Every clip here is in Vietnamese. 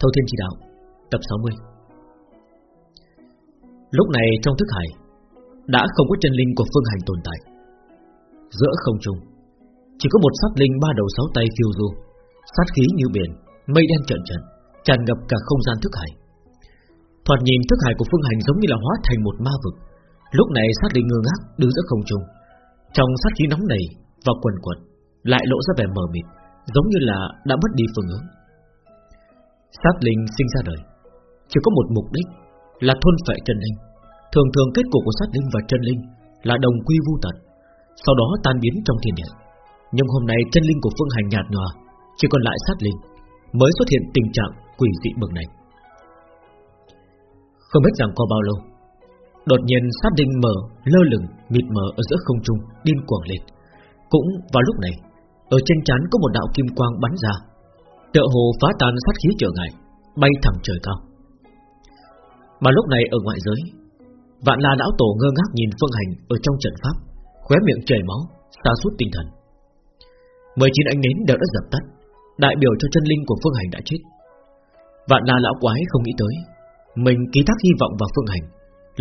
Thâu Thiên Chỉ Đạo, Tập 60 Lúc này trong thức hải, Đã không có chân linh của phương hành tồn tại. Giữa không trung, Chỉ có một sát linh ba đầu sáu tay phiêu du, Sát khí như biển, Mây đen trận trận Tràn ngập cả không gian thức hải. Thoạt nhìn thức hải của phương hành giống như là hóa thành một ma vực. Lúc này sát linh ngơ ngác đứng giữa không trung, Trong sát khí nóng này Và quần quần Lại lộ ra vẻ mờ mịt, Giống như là đã mất đi phương hướng. Sát linh sinh ra đời. Chỉ có một mục đích Là thôn phệ chân linh. Thường thường kết cục của sát linh và chân linh Là đồng quy vu tận, Sau đó tan biến trong thiên địa. Nhưng hôm nay chân linh của phương hành nhạt nhòa, Chỉ còn lại sát linh Mới xuất hiện tình trạng quỷ dị bậc này. Không biết rằng qua bao lâu, Đột nhiên sát linh mở Lơ lửng, mịt mờ ở giữa không trung, Điên cuồng lên. Cũng vào lúc này, Ở trên chán có một đạo kim quang bắn ra Tựa hồ phá tan sát khí trở ngại, Bay thẳng trời cao. Mà lúc này ở ngoại giới, Vạn la lão tổ ngơ ngác nhìn phương hành Ở trong trận pháp, Khóe miệng chảy máu xa suốt tinh thần. 19 ánh nến đều đã dập tắt, Đại biểu cho chân linh của phương hành đã chết. Vạn la lão quái không nghĩ tới, Mình ký thác hy vọng vào phương hành,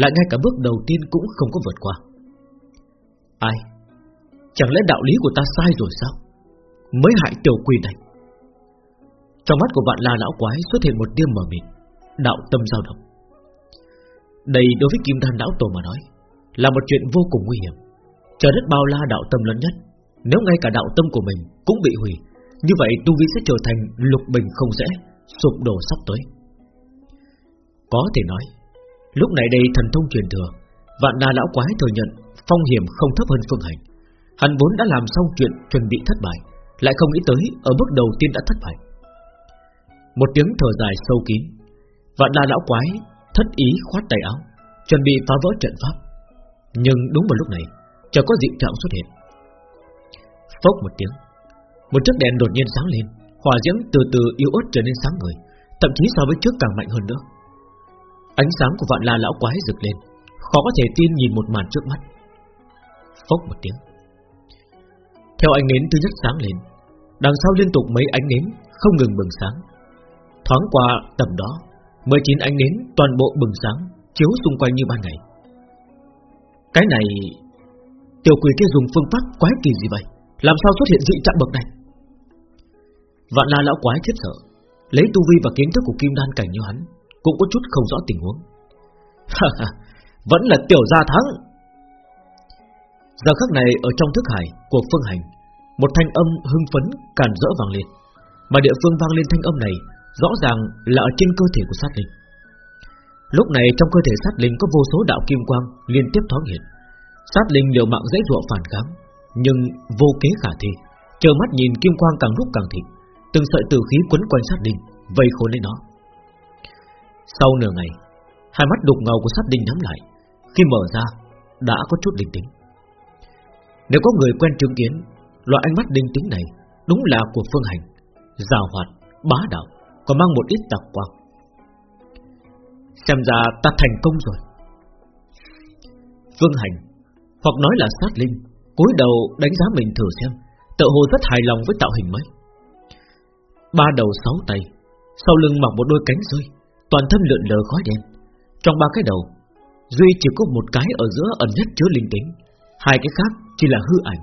Lại ngay cả bước đầu tiên cũng không có vượt qua. Ai? Chẳng lẽ đạo lý của ta sai rồi sao? Mới hại tiểu quỷ này trong mắt của vạn la lão quái xuất hiện một tia mờ mịt, Đạo tâm dao động. Đây đối với kim đan lão tổ mà nói, Là một chuyện vô cùng nguy hiểm, Trời đất bao la đạo tâm lớn nhất. Nếu ngay cả đạo tâm của mình cũng bị hủy, Như vậy tu vi sẽ trở thành lục bình không dễ Sụp đổ sắp tới. Có thể nói, Lúc này đây thần thông truyền thừa, Vạn la lão quái thừa nhận Phong hiểm không thấp hơn phương hành. Hắn vốn đã làm xong chuyện chuẩn bị thất bại, Lại không nghĩ tới ở bước đầu tiên đã thất bại một tiếng thở dài sâu kín. Vạn la lão quái Thất ý khoát tay áo, Chuẩn bị phá vỡ trận pháp. Nhưng đúng vào lúc này, Chợt có dị trạng xuất hiện. Phốc một tiếng, Một chiếc đèn đột nhiên sáng lên, Hỏa diễm từ từ yếu ớt trở nên sáng người Thậm chí so với trước càng mạnh hơn nữa. Ánh sáng của vạn la lão quái rực lên, Khó có thể tin nhìn một màn trước mắt. Phốc một tiếng. Theo ánh nến thứ nhất sáng lên, Đằng sau liên tục mấy ánh nến Không ngừng bừng sáng Thoáng qua tầm đó 19 ánh nến toàn bộ bừng sáng, Chiếu xung quanh như ban ngày. Cái này, Tiểu quỷ kia dùng phương pháp quái kỳ gì vậy? Làm sao xuất hiện dị trạng bậc này? Vạn la lão quái chết sợ, Lấy tu vi và kiến thức của kim đan cảnh như hắn, Cũng có chút không rõ tình huống. Vẫn là tiểu gia thắng. Giờ khắc này, ở trong thức hải của phương hành, Một thanh âm hưng phấn càn rỡ vang lên, Mà địa phương vang lên thanh âm này Rõ ràng là ở trên cơ thể của sát linh. Lúc này trong cơ thể sát linh có vô số đạo kim quang liên tiếp thoáng hiện. Sát linh liều mạng dễ dụa phản kháng Nhưng vô kế khả thi Chờ mắt nhìn kim quang càng lúc càng thịnh Từng sợi tử khí quấn quanh sát linh Vây khốn lấy nó. Sau nửa ngày Hai mắt đục ngầu của sát linh nhắm lại Khi mở ra đã có chút linh tính. Nếu có người quen chứng kiến Loại ánh mắt linh tính này Đúng là của phương hành già hoạt, bá đạo còn mang một ít tạc quang. Xem ra ta thành công rồi. Vương Hành, Hoặc nói là sát linh, cúi đầu đánh giá mình thử xem, Tự hồ rất hài lòng với tạo hình mới. Ba đầu sáu tay, Sau lưng mặc một đôi cánh rơi, Toàn thân lượn lờ khói đen. Trong ba cái đầu, Duy chỉ có một cái ở giữa ẩn nhất chứa linh tính. Hai cái khác chỉ là hư ảnh,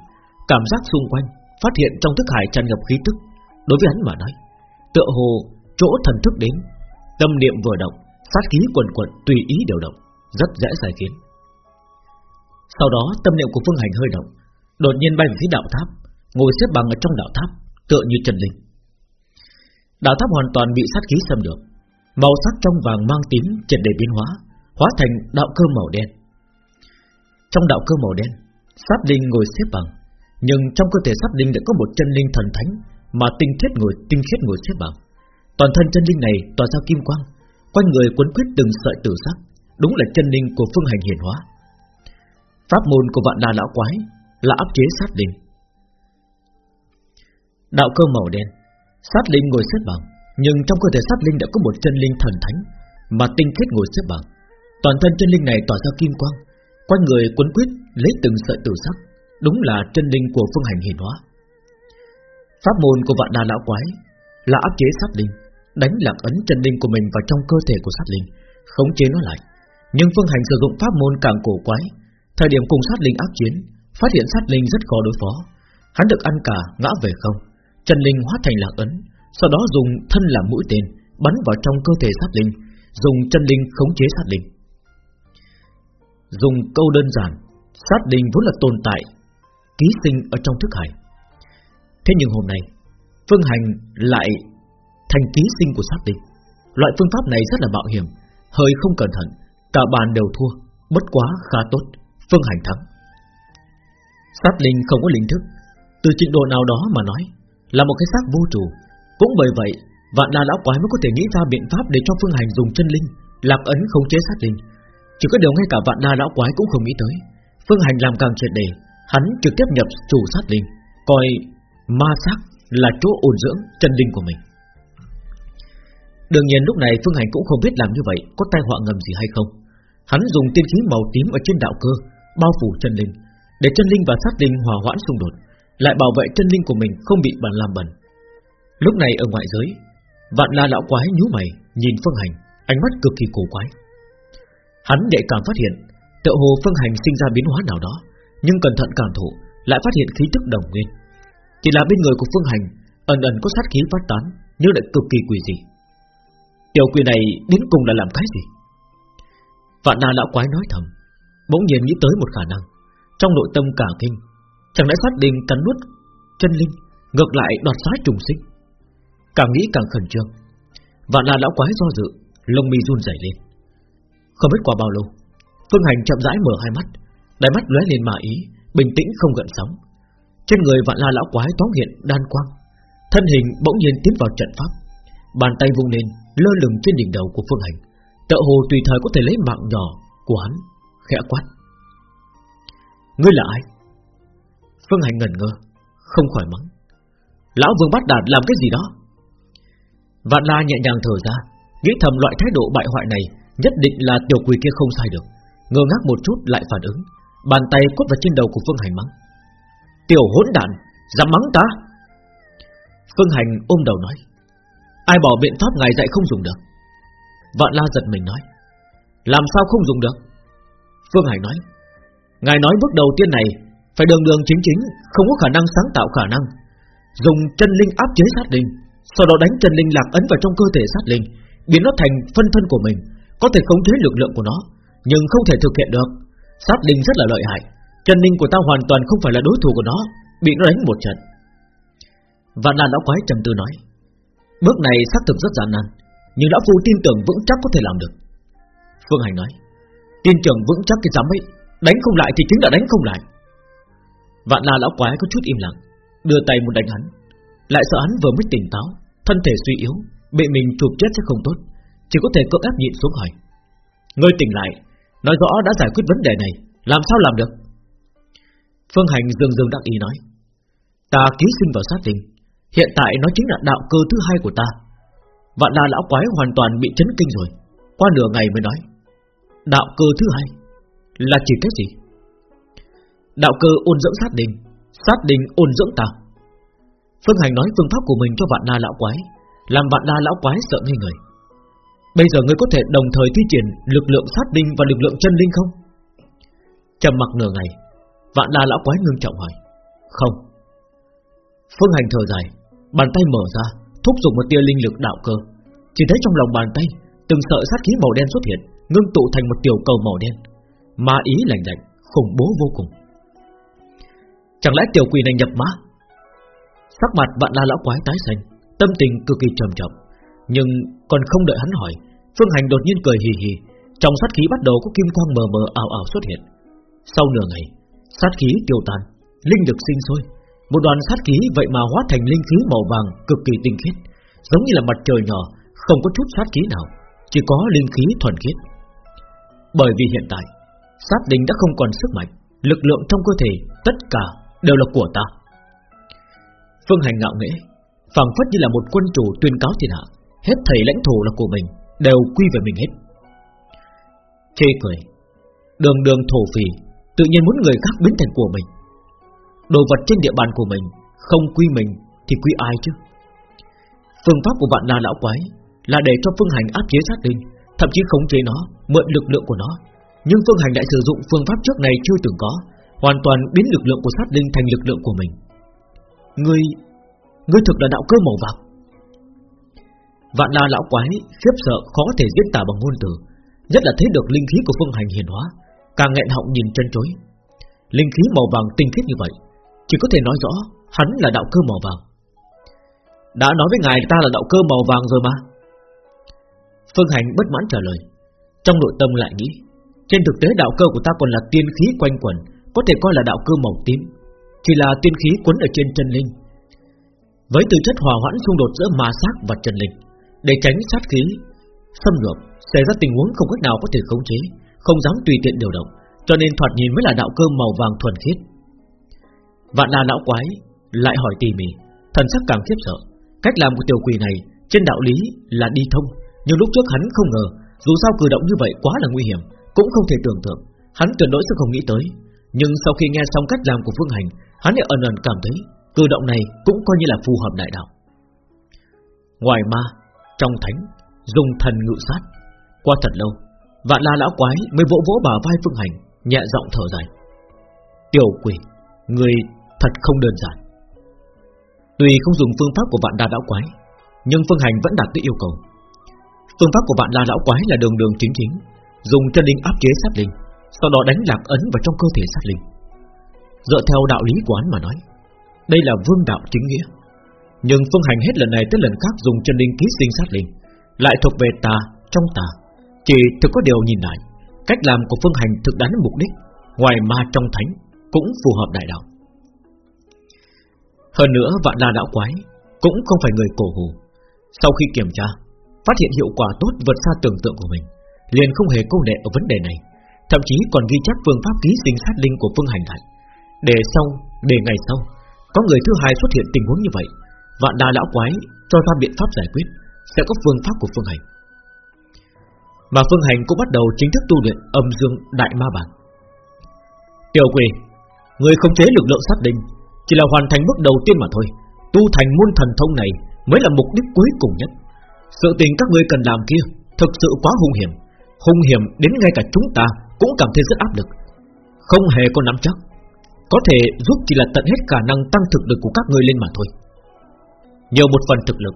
Cảm giác xung quanh, Phát hiện trong thức hải tràn ngập khí tức. Đối với hắn mà nói, Tựa hồ chỗ thần thức đến, tâm niệm vừa động, sát khí quần quần tùy ý điều động, rất dễ giải khiến. Sau đó tâm niệm của Phương Hành hơi động, đột nhiên bay về phía đạo tháp, ngồi xếp bằng ở trong đạo tháp, tựa như trần linh. Đạo tháp hoàn toàn bị sát khí xâm lược, màu sắc trong vàng mang tím triệt để biến hóa, hóa thành đạo cơ màu đen. Trong đạo cơ màu đen, sát linh ngồi xếp bằng, nhưng trong cơ thể sát linh đã có một chân linh thần thánh mà tinh khiết ngồi tinh khiết ngồi xếp bằng. Toàn thân chân linh này tỏa ra kim quang, quanh người quấn quyết từng sợi tử sắc, đúng là chân linh của phương hành hiển hóa. Pháp môn của vạn đà lão quái là áp chế sát linh. Đạo cơ màu đen, sát linh ngồi xếp bằng, nhưng trong cơ thể sát linh đã có một chân linh thần thánh mà tinh khiết ngồi xếp bằng. Toàn thân chân linh này tỏa ra kim quang, quanh người quấn quyết lấy từng sợi tử sắc, đúng là chân linh của phương hành hiển hóa. Pháp môn của vạn đà lão quái là áp chế sát linh đánh lạc ấn chân linh của mình vào trong cơ thể của sát linh, khống chế nó lại. Nhưng Phương Hành sử dụng pháp môn càng cổ quái, thời điểm cùng sát linh áp chiến, phát hiện sát linh rất khó đối phó. Hắn được ăn cả ngã về không, chân linh hóa thành lạc ấn, sau đó dùng thân làm mũi tên bắn vào trong cơ thể sát linh, dùng chân linh khống chế sát linh. Dùng câu đơn giản, sát linh vốn là tồn tại ký sinh ở trong thức hải. Thế nhưng hôm nay, Phương Hành lại thành ký sinh của sát linh. Loại phương pháp này rất là mạo hiểm, hơi không cẩn thận, cả bàn đều thua, bất quá khá tốt, Phương Hành thắng. Sát linh không có linh thức, từ trình độ nào đó mà nói, là một cái xác vô chủ. Cũng bởi vậy, vạn la lão quái mới có thể nghĩ ra biện pháp để cho Phương Hành dùng chân linh, lạc ấn khống chế sát linh. Chỉ có điều ngay cả vạn la lão quái cũng không nghĩ tới, Phương Hành làm càng triệt đề, hắn trực tiếp nhập chủ sát linh, coi ma xác là chỗ ổn dưỡng chân linh của mình. Đương nhiên lúc này Phương Hành cũng không biết làm như vậy có tai họa ngầm gì hay không. Hắn dùng tiên khí màu tím ở trên đạo cơ bao phủ chân linh, để chân linh và sát linh hòa hoãn xung đột, lại bảo vệ chân linh của mình không bị bản làm bẩn. Lúc này ở ngoại giới, vạn la lão quái nhú mày nhìn Phương Hành, ánh mắt cực kỳ cổ quái. Hắn nhạy cảm phát hiện, tựa hồ Phương Hành sinh ra biến hóa nào đó, nhưng cẩn thận cảm thụ lại phát hiện khí tức đồng nguyên. Chỉ là bên người của Phương Hành ẩn ẩn có sát khí phát tán, nhưng lại cực kỳ quỷ dị. Tiểu quỷ này đến cùng là làm cái gì? Vạn Na lão quái nói thầm, bỗng nhiên nghĩ tới một khả năng, trong nội tâm cả kinh, chẳng lẽ phát đình cắn nuốt chân linh, ngược lại đoạt xá trùng sinh? Càng nghĩ càng khẩn trương. Vạn Na lão quái do dự, lông mi run rẩy lên. Không biết qua bao lâu, Phương Hành chậm rãi mở hai mắt, đáy mắt lóe lên mà ý, bình tĩnh không gợn sóng. Trên người Vạn La lão quái thoáng hiện đan quang, thân hình bỗng nhiên tiến vào trận pháp, bàn tay vung lên, lơ lửng trên đỉnh đầu của Phương Hành, tựa hồ tùy thời có thể lấy mạng nhỏ của hắn, khẽ quát: "Ngươi là ai?" Phương Hành ngẩn ngơ, không khỏi mắng: "Lão Vương bắt đạt làm cái gì đó?" Vạn La nhẹ nhàng thở ra, nghĩ thầm loại thái độ bại hoại này nhất định là tiểu quỷ kia không sai được, ngơ ngác một chút lại phản ứng, bàn tay quất vào trên đầu của Phương Hành mắng: "Tiểu hỗn đản, dám mắng ta?" Phương Hành ôm đầu nói: Ai bỏ biện pháp ngài dạy không dùng được? Vạn la giật mình nói Làm sao không dùng được? Phương Hành nói Ngài nói bước đầu tiên này Phải đường đường chính chính Không có khả năng sáng tạo khả năng. Dùng chân linh áp chế sát linh Sau đó đánh chân linh lạc ấn vào trong cơ thể sát linh Biến nó thành phân thân của mình Có thể khống chế lực lượng của nó Nhưng không thể thực hiện được. Sát linh rất là lợi hại. Chân linh của ta hoàn toàn không phải là đối thủ của nó, Bị nó đánh một trận. Vạn là lão quái trầm tư nói, Bước này xác thực rất gian nan, Nhưng lão phu tin tưởng vững chắc có thể làm được. Phương Hành nói, Tin tưởng vững chắc cái dám ấy, Đánh không lại thì chính là đánh không lại. Vạn la lão quái có chút im lặng, Đưa tay một đánh hắn, Lại sợ hắn vừa mới tỉnh táo, Thân thể suy yếu, Bị mình chụp chết sẽ không tốt, Chỉ có thể cưỡng ép nhịn xuống hỏi, Ngươi tỉnh lại, Nói rõ đã giải quyết vấn đề này, Làm sao làm được? Phương Hành Dương Dương đắc ý nói, Ta ký sinh vào sát tình Hiện tại nó chính là đạo cơ thứ hai của ta. Vạn la lão quái hoàn toàn bị chấn kinh rồi, Qua nửa ngày mới nói, Đạo cơ thứ hai Là chỉ cái gì? Đạo cơ ôn dưỡng sát đình Sát đình ôn dưỡng ta. Phương Hành nói phương pháp của mình cho vạn la lão quái, Làm vạn la lão quái sợ ngây người. Bây giờ ngươi có thể đồng thời thi triển Lực lượng sát đình và lực lượng chân linh không? Trầm mặc nửa ngày Vạn la lão quái ngưng trọng hỏi. Không. Phương Hành thở dài, Bàn tay mở ra, Thúc giục một tia linh lực đạo cơ. Chỉ thấy trong lòng bàn tay, Từng sợi sát khí màu đen xuất hiện, Ngưng tụ thành một tiểu cầu màu đen. Ma ý lạnh lạnh, Khủng bố vô cùng. Chẳng lẽ tiểu quỷ này nhập ma? Sắc mặt vạn la lão quái tái xanh, Tâm tình cực kỳ trầm trọng. Nhưng còn không đợi hắn hỏi, Phương Hành đột nhiên cười hì hì, Trong sát khí bắt đầu có kim quang mờ mờ ảo ảo xuất hiện. Sau nửa ngày Sát khí tiêu tan Linh lực sinh sôi một đoàn sát khí vậy mà hóa thành linh khí màu vàng cực kỳ tinh khiết, giống như là mặt trời nhỏ, không có chút sát khí nào, chỉ có linh khí thuần khiết. Bởi vì hiện tại, sát linh đã không còn sức mạnh, lực lượng trong cơ thể tất cả đều là của ta. Phương Hành ngạo nghễ, phảng phất như là một quân chủ tuyên cáo thiên hạ, hết thầy lãnh thổ là của mình, đều quy về mình hết. Chê cười, đường đường thổ phì, tự nhiên muốn người khác biến thành của mình. Đồ vật trên địa bàn của mình Không quy mình thì quy ai chứ? Phương pháp của vạn la lão quái Là để cho Phương Hành áp chế sát linh, Thậm chí khống chế nó, Mượn lực lượng của nó. Nhưng Phương Hành lại sử dụng phương pháp trước này chưa từng có, Hoàn toàn biến lực lượng của sát linh thành lực lượng của mình. Ngươi Ngươi thực là đạo cơ màu vàng. Vạn la lão quái khiếp sợ khó thể diễn tả bằng ngôn từ, Nhất là thấy được linh khí của phương hành hiền hóa. Càng nghẹn họng nhìn chân chối. Linh khí màu vàng tinh khiết như vậy, Chỉ có thể nói rõ Hắn là đạo cơ màu vàng. Đã nói với ngài ta là đạo cơ màu vàng rồi mà. Phương Hành bất mãn trả lời. Trong nội tâm lại nghĩ, Trên thực tế đạo cơ của ta còn là tiên khí quanh quẩn, Có thể coi là đạo cơ màu tím, Chỉ là tiên khí quấn ở trên chân linh. Với tư chất hòa hoãn xung đột giữa ma sát và chân linh, Để tránh sát khí, Xâm lược, Xảy ra tình huống không cách nào có thể khống chế. Không dám tùy tiện điều động, Cho nên thoạt nhìn mới là đạo cơ màu vàng thuần khiết. Vạn na lão quái Lại hỏi tỉ mỉ, Thần sắc càng khiếp sợ. Cách làm của tiểu quỷ này Trên đạo lý là đi thông, Nhưng lúc trước hắn không ngờ, Dù sao cử động như vậy quá là nguy hiểm, Cũng không thể tưởng tượng. Hắn tuyệt đối sẽ không nghĩ tới, Nhưng sau khi nghe xong cách làm của Phương Hành, Hắn lại ẩn ẩn cảm thấy Cử động này cũng coi như là phù hợp đại đạo. Ngoài ma, Trong thánh, Dùng thần ngự sát. Qua thật lâu Vạn la lão quái mới vỗ vỗ bả vai Phương Hành, Nhẹ giọng thở dài. Tiểu quỷ, Người thật không đơn giản. Tuy không dùng phương pháp của vạn đa lão quái, Nhưng Phương Hành vẫn đạt tới yêu cầu. Phương pháp của vạn la lão quái là đường đường chính chính, Dùng chân linh áp chế sát linh, Sau đó đánh lạc ấn vào trong cơ thể sát linh. Dựa theo đạo lý quán mà nói, Đây là vương đạo chính nghĩa. Nhưng Phương Hành hết lần này tới lần khác Dùng chân linh ký sinh sát linh, Lại thuộc về tà trong tà. Chỉ thực có điều nhìn lại Cách làm của Phương Hành thực đáng mục đích Ngoài ma trong thánh Cũng phù hợp đại đạo. Hơn nữa vạn la đạo quái Cũng không phải người cổ hù Sau khi kiểm tra Phát hiện hiệu quả tốt vượt xa tưởng tượng của mình Liền không hề câu nệ ở vấn đề này Thậm chí còn ghi chép phương pháp ký sinh sát linh của Phương Hành lại. Để sau, để ngày sau Có người thứ hai xuất hiện tình huống như vậy Vạn đa lão quái cho ra biện pháp giải quyết Sẽ có phương pháp của Phương Hành. Mà Phương Hành cũng bắt đầu chính thức tu luyện âm dương đại ma bản Tiểu quỷ Người không chế lực lượng sát linh Chỉ là hoàn thành bước đầu tiên mà thôi. Tu thành môn thần thông này Mới là mục đích cuối cùng nhất. Sự tình các ngươi cần làm kia Thực sự quá hung hiểm. Hung hiểm đến ngay cả chúng ta Cũng cảm thấy rất áp lực. Không hề có nắm chắc. Có thể giúp chỉ là tận hết khả năng tăng thực lực của các ngươi lên mà thôi. Nhiều một phần thực lực,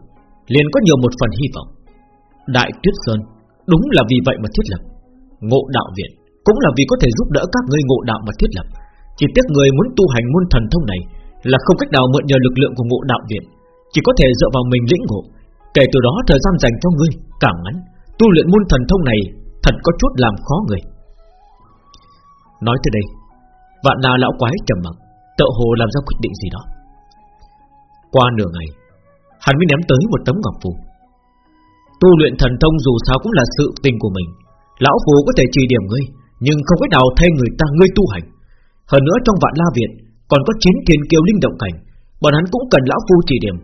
liền có nhiều một phần hy vọng. Đại Tuyết Sơn. Đúng là vì vậy mà thiết lập. Ngộ đạo viện Cũng là vì có thể giúp đỡ các ngươi ngộ đạo mà thiết lập. Chỉ tiếc người muốn tu hành môn thần thông này Là không cách nào mượn nhờ lực lượng của ngộ đạo viện, Chỉ có thể dựa vào mình lĩnh ngộ. Kể từ đó thời gian dành cho ngươi Càng ngắn, Tu luyện môn thần thông này Thật có chút làm khó người. Nói tới đây, Vạn là lão quái trầm mặc Tự hồ làm ra quyết định gì đó. Qua nửa ngày, Hắn mới ném tới một tấm ngọc phù. Tu luyện thần thông dù sao cũng là sự tình của mình. Lão phù có thể trì điểm ngươi, Nhưng không cách nào thay người ta, ngươi tu hành. Hơn nữa trong vạn la viện Còn có chín thiên kiêu linh động cảnh, Bọn hắn cũng cần lão phu chỉ điểm.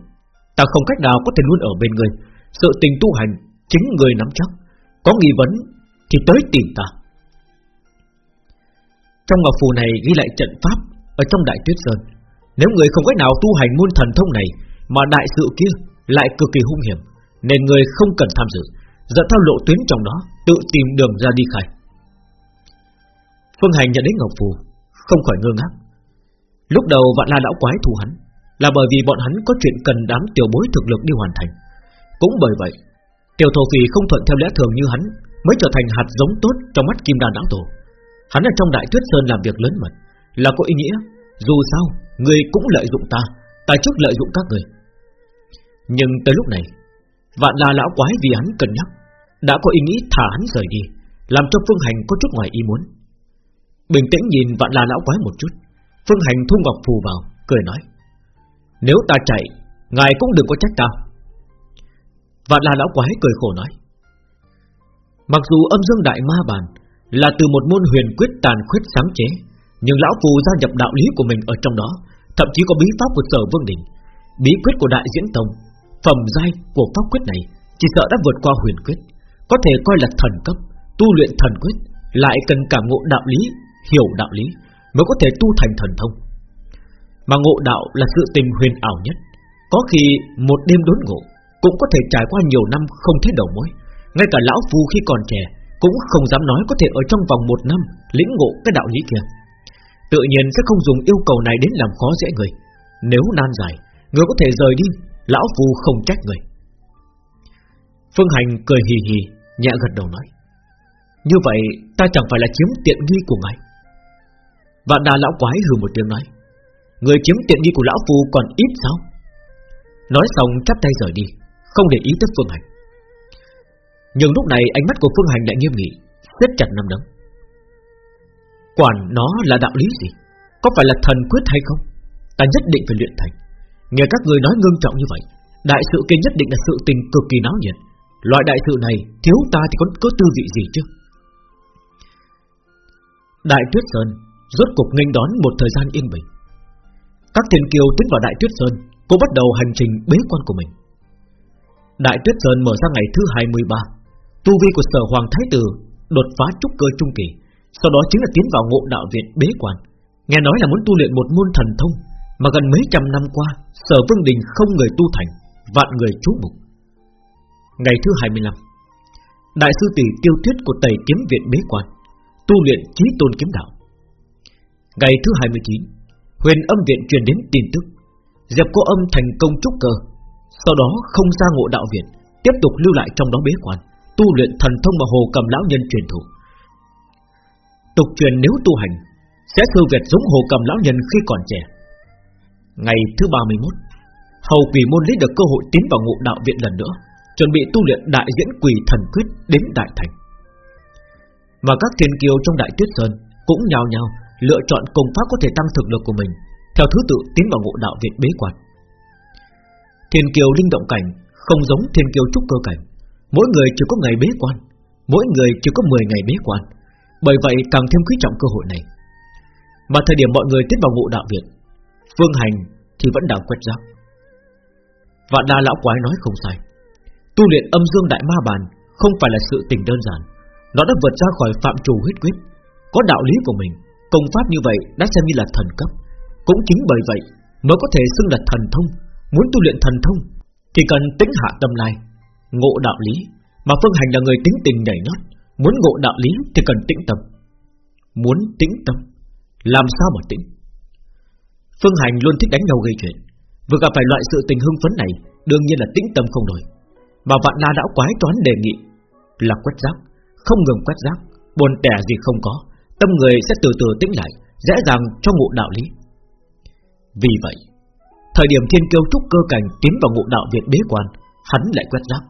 Ta không cách nào có thể luôn ở bên người Sự tình tu hành Chính người nắm chắc. Có nghi vấn thì tới tìm ta. Trong ngọc phù này ghi lại trận pháp Ở trong đại tuyết sơn. Nếu người không cách nào tu hành môn thần thông này Mà đại sự kia lại cực kỳ hung hiểm. Nên người không cần tham dự. Dẫn theo lộ tuyến trong đó, Tự tìm đường ra đi khai. Phương Hành nhận đến ngọc phù, Không khỏi ngơ ngác. Lúc đầu vạn la lão quái thù hắn, Là bởi vì bọn hắn có chuyện cần đám tiểu bối thực lực đi hoàn thành. Cũng bởi vậy, Tiểu thổ phì không thuận theo lẽ thường như hắn, Mới trở thành hạt giống tốt trong mắt kim đan lão tổ. Hắn ở trong đại tuyết sơn làm việc lớn mật, Là có ý nghĩa. Dù sao, người cũng lợi dụng ta Ta trước lợi dụng các người. Nhưng tới lúc này Vạn là lão quái vì hắn cân nhắc, Đã có ý nghĩ thả hắn rời đi, Làm cho Phương Hành có chút ngoài ý muốn. Bình tĩnh nhìn vạn là lão quái một chút, Phương Hành thu ngọc phù vào, Cười nói, Nếu ta chạy, Ngài cũng đừng có trách ta. Vạn là lão quái cười khổ nói, Mặc dù âm dương đại ma bàn Là từ một môn huyền quyết tàn khuyết sáng chế, Nhưng lão phù gia nhập đạo lý của mình ở trong đó, Thậm chí có bí pháp của sở vương đỉnh Bí quyết của đại diễn tông Phẩm giai của pháp quyết này Chỉ sợ đã vượt qua huyền quyết, Có thể coi là thần cấp, Tu luyện thần quyết, Lại cần cảm ngộ đạo lý, Hiểu đạo lý Mới có thể tu thành thần thông. Mà ngộ đạo là sự tình huyền ảo nhất, Có khi một đêm đốn ngộ Cũng có thể trải qua nhiều năm không thấy đầu mối, Ngay cả lão phu khi còn trẻ Cũng không dám nói có thể ở trong vòng một năm Lĩnh ngộ cái đạo lý kia. Tự nhiên sẽ không dùng yêu cầu này đến làm khó dễ người, Nếu nan giải, Người có thể rời đi Lão phu không trách người. Phương Hành cười hì hì, Nhẹ gật đầu nói, Như vậy ta chẳng phải là chiếm tiện nghi của ngài. Vạn đà lão quái hừ một tiếng nói, Người chiếm tiện nghi của lão phu còn ít sao? Nói xong chắp tay rời đi, Không để ý tới Phương Hành. Nhưng lúc này ánh mắt của Phương Hành lại nghiêm nghị, siết chặt nắm đấm. Quản nó là đạo lý gì? Có phải là thần quyết hay không? Ta nhất định phải luyện thành. Nghe các người nói ngưng trọng như vậy Đại sự kia nhất định là sự tình cực kỳ náo nhiệt. Loại đại sự này thiếu ta thì có, có tư vị gì chứ? Đại Tuyết Sơn Rốt cục nghênh đón một thời gian yên bình. Các thiên kiều tiến vào Đại Tuyết Sơn Cô bắt đầu hành trình bế quan của mình. Đại Tuyết Sơn mở ra ngày thứ 23 Tu vi của sở Hoàng Thái Tử Đột phá trúc cơ trung kỳ Sau đó chính là tiến vào ngộ đạo viện bế quan. Nghe nói là muốn tu luyện một môn thần thông. Mà gần mấy trăm năm qua, Sở Vương Đình không người tu thành, Vạn người chú mục Ngày thứ 25 Đại sư tỷ tiêu tuyết của Tây Kiếm Viện bế quan, Tu luyện trí tôn kiếm đạo. Ngày thứ 29 Huyền âm viện truyền đến tin tức, Diệp cô âm thành công trúc cơ, Sau đó không ra ngộ đạo viện, Tiếp tục lưu lại trong đó bế quan, Tu luyện thần thông mà hồ cầm lão nhân truyền thụ. Tục truyền nếu tu hành, Sẽ thư việt giống hồ cầm lão nhân khi còn trẻ. Ngày thứ 31 Hầu quỷ môn lấy được cơ hội tiến vào ngộ đạo viện lần nữa Chuẩn bị tu luyện đại diễn quỷ thần quyết đến đại thành và các thiên kiều trong đại tuyết sơn Cũng nhào nhào lựa chọn công pháp có thể tăng thực lực của mình theo thứ tự tiến vào ngộ đạo viện bế quan. Thiên kiều linh động cảnh không giống thiên kiều trúc cơ cảnh, mỗi người chỉ có ngày bế quan, mỗi người chỉ có 10 ngày bế quan, bởi vậy càng thêm quý trọng cơ hội này. Mà thời điểm mọi người tiến vào ngộ đạo viện, Phương Hành thì vẫn đang quét rác. và đa lão quái nói không sai, tu luyện âm dương đại ma bàn không phải là sự tình đơn giản, nó đã vượt ra khỏi phạm trù huyết quyết, có đạo lý của mình, công pháp như vậy đã xem như là thần cấp. Cũng chính bởi vậy mới có thể xưng là thần thông. Muốn tu luyện thần thông Thì cần tính hạ tâm lai Ngộ đạo lý. Mà Phương Hành là người tính tình nhảy nhót. Muốn ngộ đạo lý thì cần tĩnh tâm. Muốn tĩnh tâm Làm sao mà tĩnh? Phương Hành luôn thích đánh nhau gây chuyện. Vừa gặp phải loại sự tình hưng phấn này Đương nhiên là tĩnh tâm không đổi Mà vạn la đã quái toán đề nghị Là quét rác Không ngừng quét rác Bồn tẻ gì không có Tâm người sẽ từ từ tĩnh lại Dễ dàng cho ngộ đạo lý. Vì vậy Thời điểm thiên kiêu trúc cơ cảnh tiến vào ngộ đạo việt bế quan Hắn lại quét rác.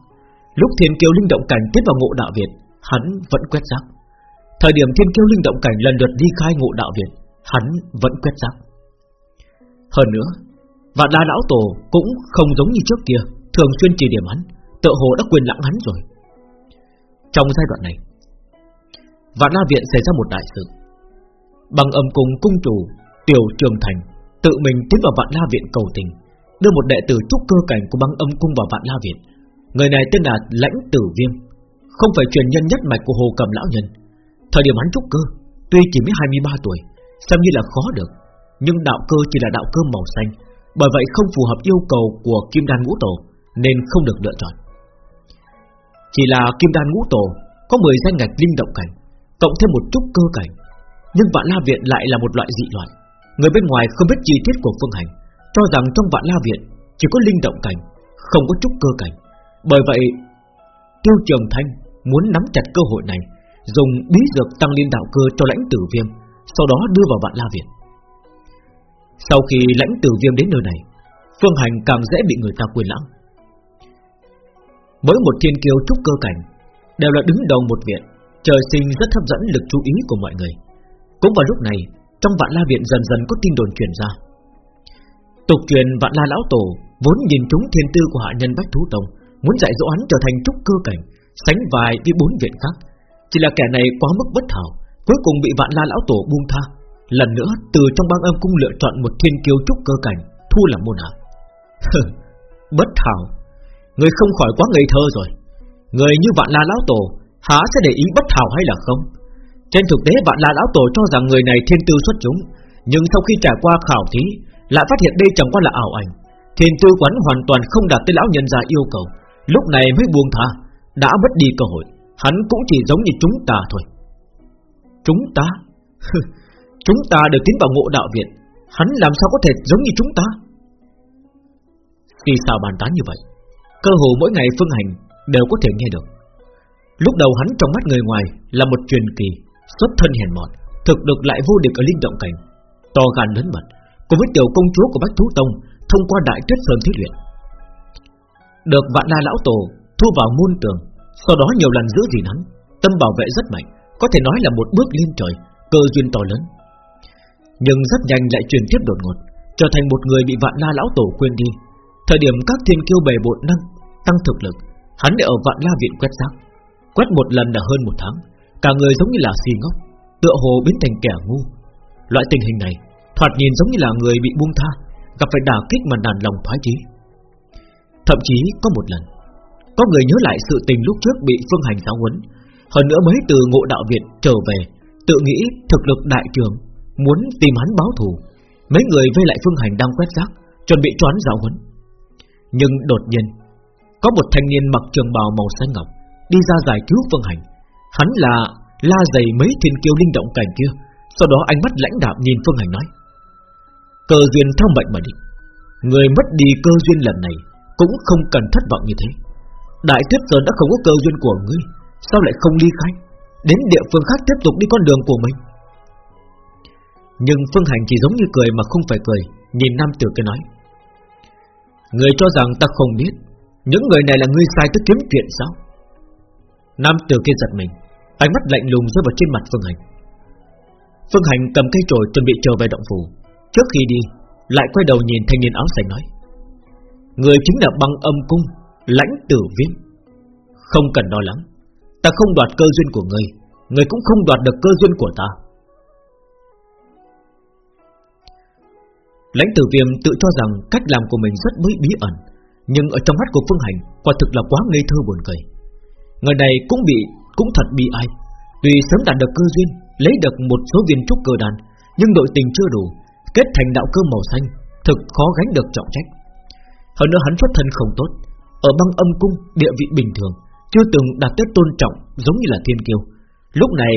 Lúc thiên kiêu linh động cảnh tiến vào ngộ đạo việt, Hắn vẫn quét rác. Thời điểm thiên kiêu linh động cảnh lần lượt đi khai ngộ đạo việt, Hắn vẫn quét rác. Hơn nữa Và đa lão tổ cũng không giống như trước kia, Thường xuyên chỉ điểm hắn Tự hồ đã quyền lãng hắn rồi. Trong giai đoạn này, Vạn La Viện xảy ra một đại sự. Bằng âm cùng cung chủ Tiểu Trường Thành Tự mình tiến vào vạn la viện cầu tình, Đưa một đệ tử trúc cơ cảnh của băng âm cung vào vạn la viện. Người này tên là Lãnh Tử Viêm, Không phải truyền nhân nhất mạch của Hồ Cầm Lão Nhân. Thời điểm hắn trúc cơ, Tuy chỉ mới 23 tuổi, Xem như là khó được. Nhưng đạo cơ chỉ là đạo cơ màu xanh. Bởi vậy không phù hợp yêu cầu của Kim Đan Ngũ Tổ, Nên không được lựa chọn. Chỉ là Kim Đan Ngũ Tổ Có 10 danh ngạch linh động cảnh, Cộng thêm một chút cơ cảnh. Nhưng vạn la viện lại là một loại dị loại Người bên ngoài không biết chi tiết của Phương Hành, Cho rằng trong vạn la viện Chỉ có linh động cảnh, Không có chút cơ cảnh. Bởi vậy, Tiêu Trường Thanh muốn nắm chặt cơ hội này, Dùng bí dược tăng lên đạo cơ cho lãnh tử viêm, Sau đó đưa vào vạn la viện. Sau khi lãnh tử viêm đến nơi này, Phương Hành càng dễ bị người ta quên lãng. Mỗi một thiên kiêu trúc cơ cảnh Đều là đứng đầu một viện, Trời sinh rất hấp dẫn lực chú ý của mọi người. Cũng vào lúc này, trong vạn la viện dần dần có tin đồn truyền ra. Tục truyền vạn la lão tổ Vốn nhìn chúng thiên tư của hạ nhân Bách Thú Tông, Muốn dạy dỗ hắn trở thành trúc cơ cảnh, Sánh vai với bốn viện khác. Chỉ là kẻ này quá mức bất thảo Cuối cùng bị vạn la lão tổ buông tha. Lần nữa, từ trong băng âm cung lựa chọn một thiên kiêu trúc cơ cảnh, Thu làm môn hạ. Bất hảo. Người không khỏi quá ngây thơ rồi. Người như vạn la lão tổ, Há sẽ để ý bất hảo hay là không? Trên thực tế, vạn la lão tổ cho rằng người này thiên tư xuất chúng, Nhưng sau khi trải qua khảo thí, Lại phát hiện đây chẳng qua là ảo ảnh. Thiên tư quán hoàn toàn không đạt tới lão nhân gia yêu cầu. Lúc này mới buông tha, Đã mất đi cơ hội. Hắn cũng chỉ giống như chúng ta thôi. Chúng ta? Chúng ta đều tiến vào ngộ đạo viện. Hắn làm sao có thể giống như chúng ta? Khi sao bàn tán như vậy? Cơ hồ mỗi ngày Phương Hành Đều có thể nghe được. Lúc đầu hắn trong mắt người ngoài Là một truyền kỳ, Xuất thân hèn mọn, Thực được lại vô địch ở linh động cảnh. To gan lớn mật, Cùng với tiểu công chúa của Bách Thú Tông Thông qua đại tuyết sơn thí luyện. Được vạn la lão tổ Thu vào môn tường, Sau đó nhiều lần giữ gìn hắn, Tâm bảo vệ rất mạnh, Có thể nói là một bước lên trời, Cơ duyên to lớn. Nhưng rất nhanh lại truyền tiếp đột ngột, Trở thành một người bị vạn la lão tổ quên đi. Thời điểm các thiên kiêu bề bộn năng, Tăng thực lực, Hắn để ở vạn la viện quét rác Quét một lần đã hơn một tháng, Cả người giống như là xì ngốc, Tựa hồ biến thành kẻ ngu. Loại tình hình này, Thoạt nhìn giống như là người bị buông tha, Gặp phải đả kích mà nản lòng thoái chí. Thậm chí có một lần, Có người nhớ lại sự tình lúc trước bị Phương Hành giáo huấn, Hơn nữa mới từ ngộ đạo viện trở về, Tự nghĩ thực lực đại trường Muốn tìm hắn báo thù. Mấy người vây lại Phương Hành đang quét rác, Chuẩn bị choán giáo huấn. Nhưng đột nhiên, Có một thanh niên mặc trường bào màu xanh ngọc Đi ra giải cứu Phương Hành. Hắn là la dày mấy thiên kiêu linh động cảnh kia. Sau đó ánh mắt lãnh đạm nhìn Phương Hành nói, Cơ duyên theo mệnh mà định. Người mất đi cơ duyên lần này Cũng không cần thất vọng như thế. Đại tuyết sơn đã không có cơ duyên của ngươi, Sao lại không ly khai? Đến địa phương khác tiếp tục đi con đường của mình. Nhưng Phương Hành chỉ giống như cười mà không phải cười, Nhìn Nam Tử kia nói. Người cho rằng ta không biết, Những người này là ngươi sai tới kiếm chuyện sao? Nam Tử kia giật mình, Ánh mắt lạnh lùng rơi vào trên mặt Phương Hành. Phương Hành cầm cây chổi chuẩn bị trở về động phủ. Trước khi đi, Lại quay đầu nhìn thanh niên áo xanh nói. Người chính là băng âm cung, Lãnh tử viêm Không cần lo lắng, Ta không đoạt cơ duyên của người người cũng không đoạt được cơ duyên của ta. Lãnh tử viêm tự cho rằng Cách làm của mình rất mới bí ẩn, Nhưng ở trong mắt của Phương Hành Quả thực là quá ngây thơ buồn cười. Người này cũng bị, Cũng thật bi ai. Tuy sớm đạt được cơ duyên, Lấy được một số viên trúc cơ đàn Nhưng nội tình chưa đủ, Kết thành đạo cơ màu xanh, Thực khó gánh được trọng trách. Hơn nữa hắn xuất thân không tốt, Ở băng âm cung, địa vị bình thường, Chưa từng đạt tới tôn trọng giống như là thiên kiêu. Lúc này,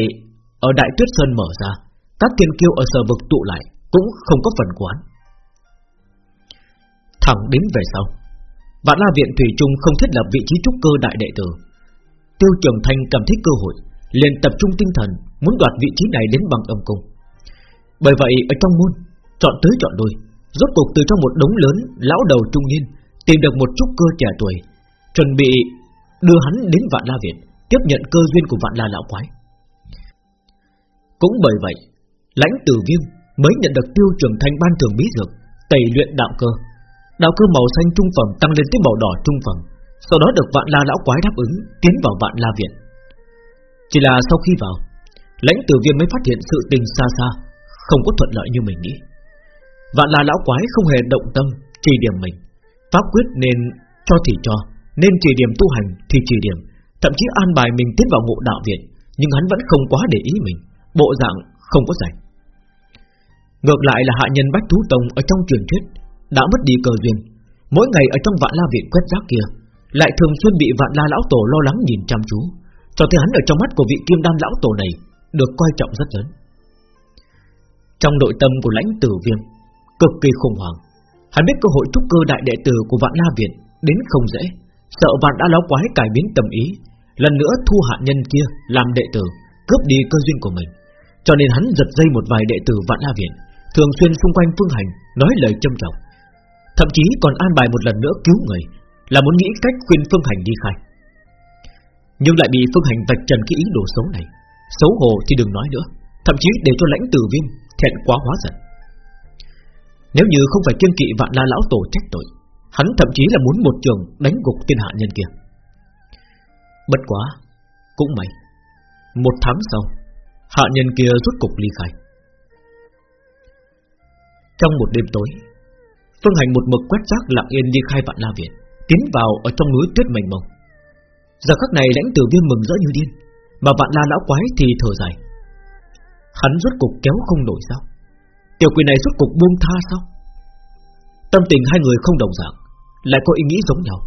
Ở đại tuyết sơn mở ra, Các thiên kiêu ở sở vực tụ lại Cũng không có phần quán. Thẳng đến về sau. Vạn La Viện Thủy Trung không thiết lập vị trí trúc cơ đại đệ tử. Tiêu Trường Thanh cảm thấy cơ hội liền tập trung tinh thần Muốn đoạt vị trí này đến bằng âm cung Bởi vậy ở trong môn Chọn tới chọn lui, Rốt cuộc từ trong một đống lớn Lão đầu trung niên Tìm được một trúc cơ trẻ tuổi Chuẩn bị đưa hắn đến vạn la viện Tiếp nhận cơ duyên của vạn la lão quái. Cũng bởi vậy Lãnh tử viêm mới nhận được tiêu trường thanh ban thưởng bí dược Tẩy luyện đạo cơ. Đạo cơ màu xanh trung phẩm tăng lên tới màu đỏ trung phẩm. Sau đó được vạn la lão quái đáp ứng, Tiến vào vạn la viện. Chỉ là sau khi vào, Lãnh tử viêm mới phát hiện sự tình xa xa, Không có thuận lợi như mình nghĩ. Vạn la lão quái không hề động tâm, Chỉ điểm mình. Pháp quyết nên cho thì cho, Nên chỉ điểm tu hành thì chỉ điểm. Thậm chí an bài mình tiến vào ngộ đạo viện, Nhưng hắn vẫn không quá để ý mình. Bộ dạng không có rảnh. Ngược lại là hạ nhân Bách Thú Tông Ở trong truyền thuyết đã mất đi cơ duyên Mỗi ngày ở trong vạn la viện quét rác kia Lại thường xuyên bị vạn la lão tổ lo lắng nhìn chăm chú Cho thấy hắn ở trong mắt của vị kim đan lão tổ này Được coi trọng rất lớn Trong nội tâm của lãnh tử viêm cực kỳ khủng hoảng. Hắn biết cơ hội trúc cơ đại đệ tử của Vạn La Viện đến không dễ, sợ Vạn đã láo quái cải biến tâm ý, lần nữa thu hạ nhân kia làm đệ tử, cướp đi cơ duyên của mình. Cho nên hắn giật dây một vài đệ tử Vạn La Viện, thường xuyên xung quanh Phương Hành nói lời châm trọng, thậm chí còn an bài một lần nữa cứu người, là muốn nghĩ cách khuyên Phương Hành đi khai. Nhưng lại bị Phương Hành vạch trần cái ý đồ xấu này, xấu hổ thì đừng nói nữa, thậm chí để cho lãnh tử viêm thẹn quá hóa giận. Nếu như không phải kiên kỵ vạn la lão tổ trách tội Hắn thậm chí là muốn một trường đánh gục thiên hạ nhân kia Bất quá Cũng may Một tháng sau Hạ nhân kia rút cục ly khai Trong một đêm tối Phương Hành một mực quét rác lặng yên đi khai vạn la viện, Tiến vào ở trong núi tuyết mênh mông. Giờ khắc này lãnh tử viêm mừng rỡ như điên, Mà vạn la lão quái thì thở dài. Hắn rút cục kéo không nổi sao? Tiểu quỷ này rốt cục buông tha sao? Tâm tình hai người không đồng dạng, Lại có ý nghĩ giống nhau.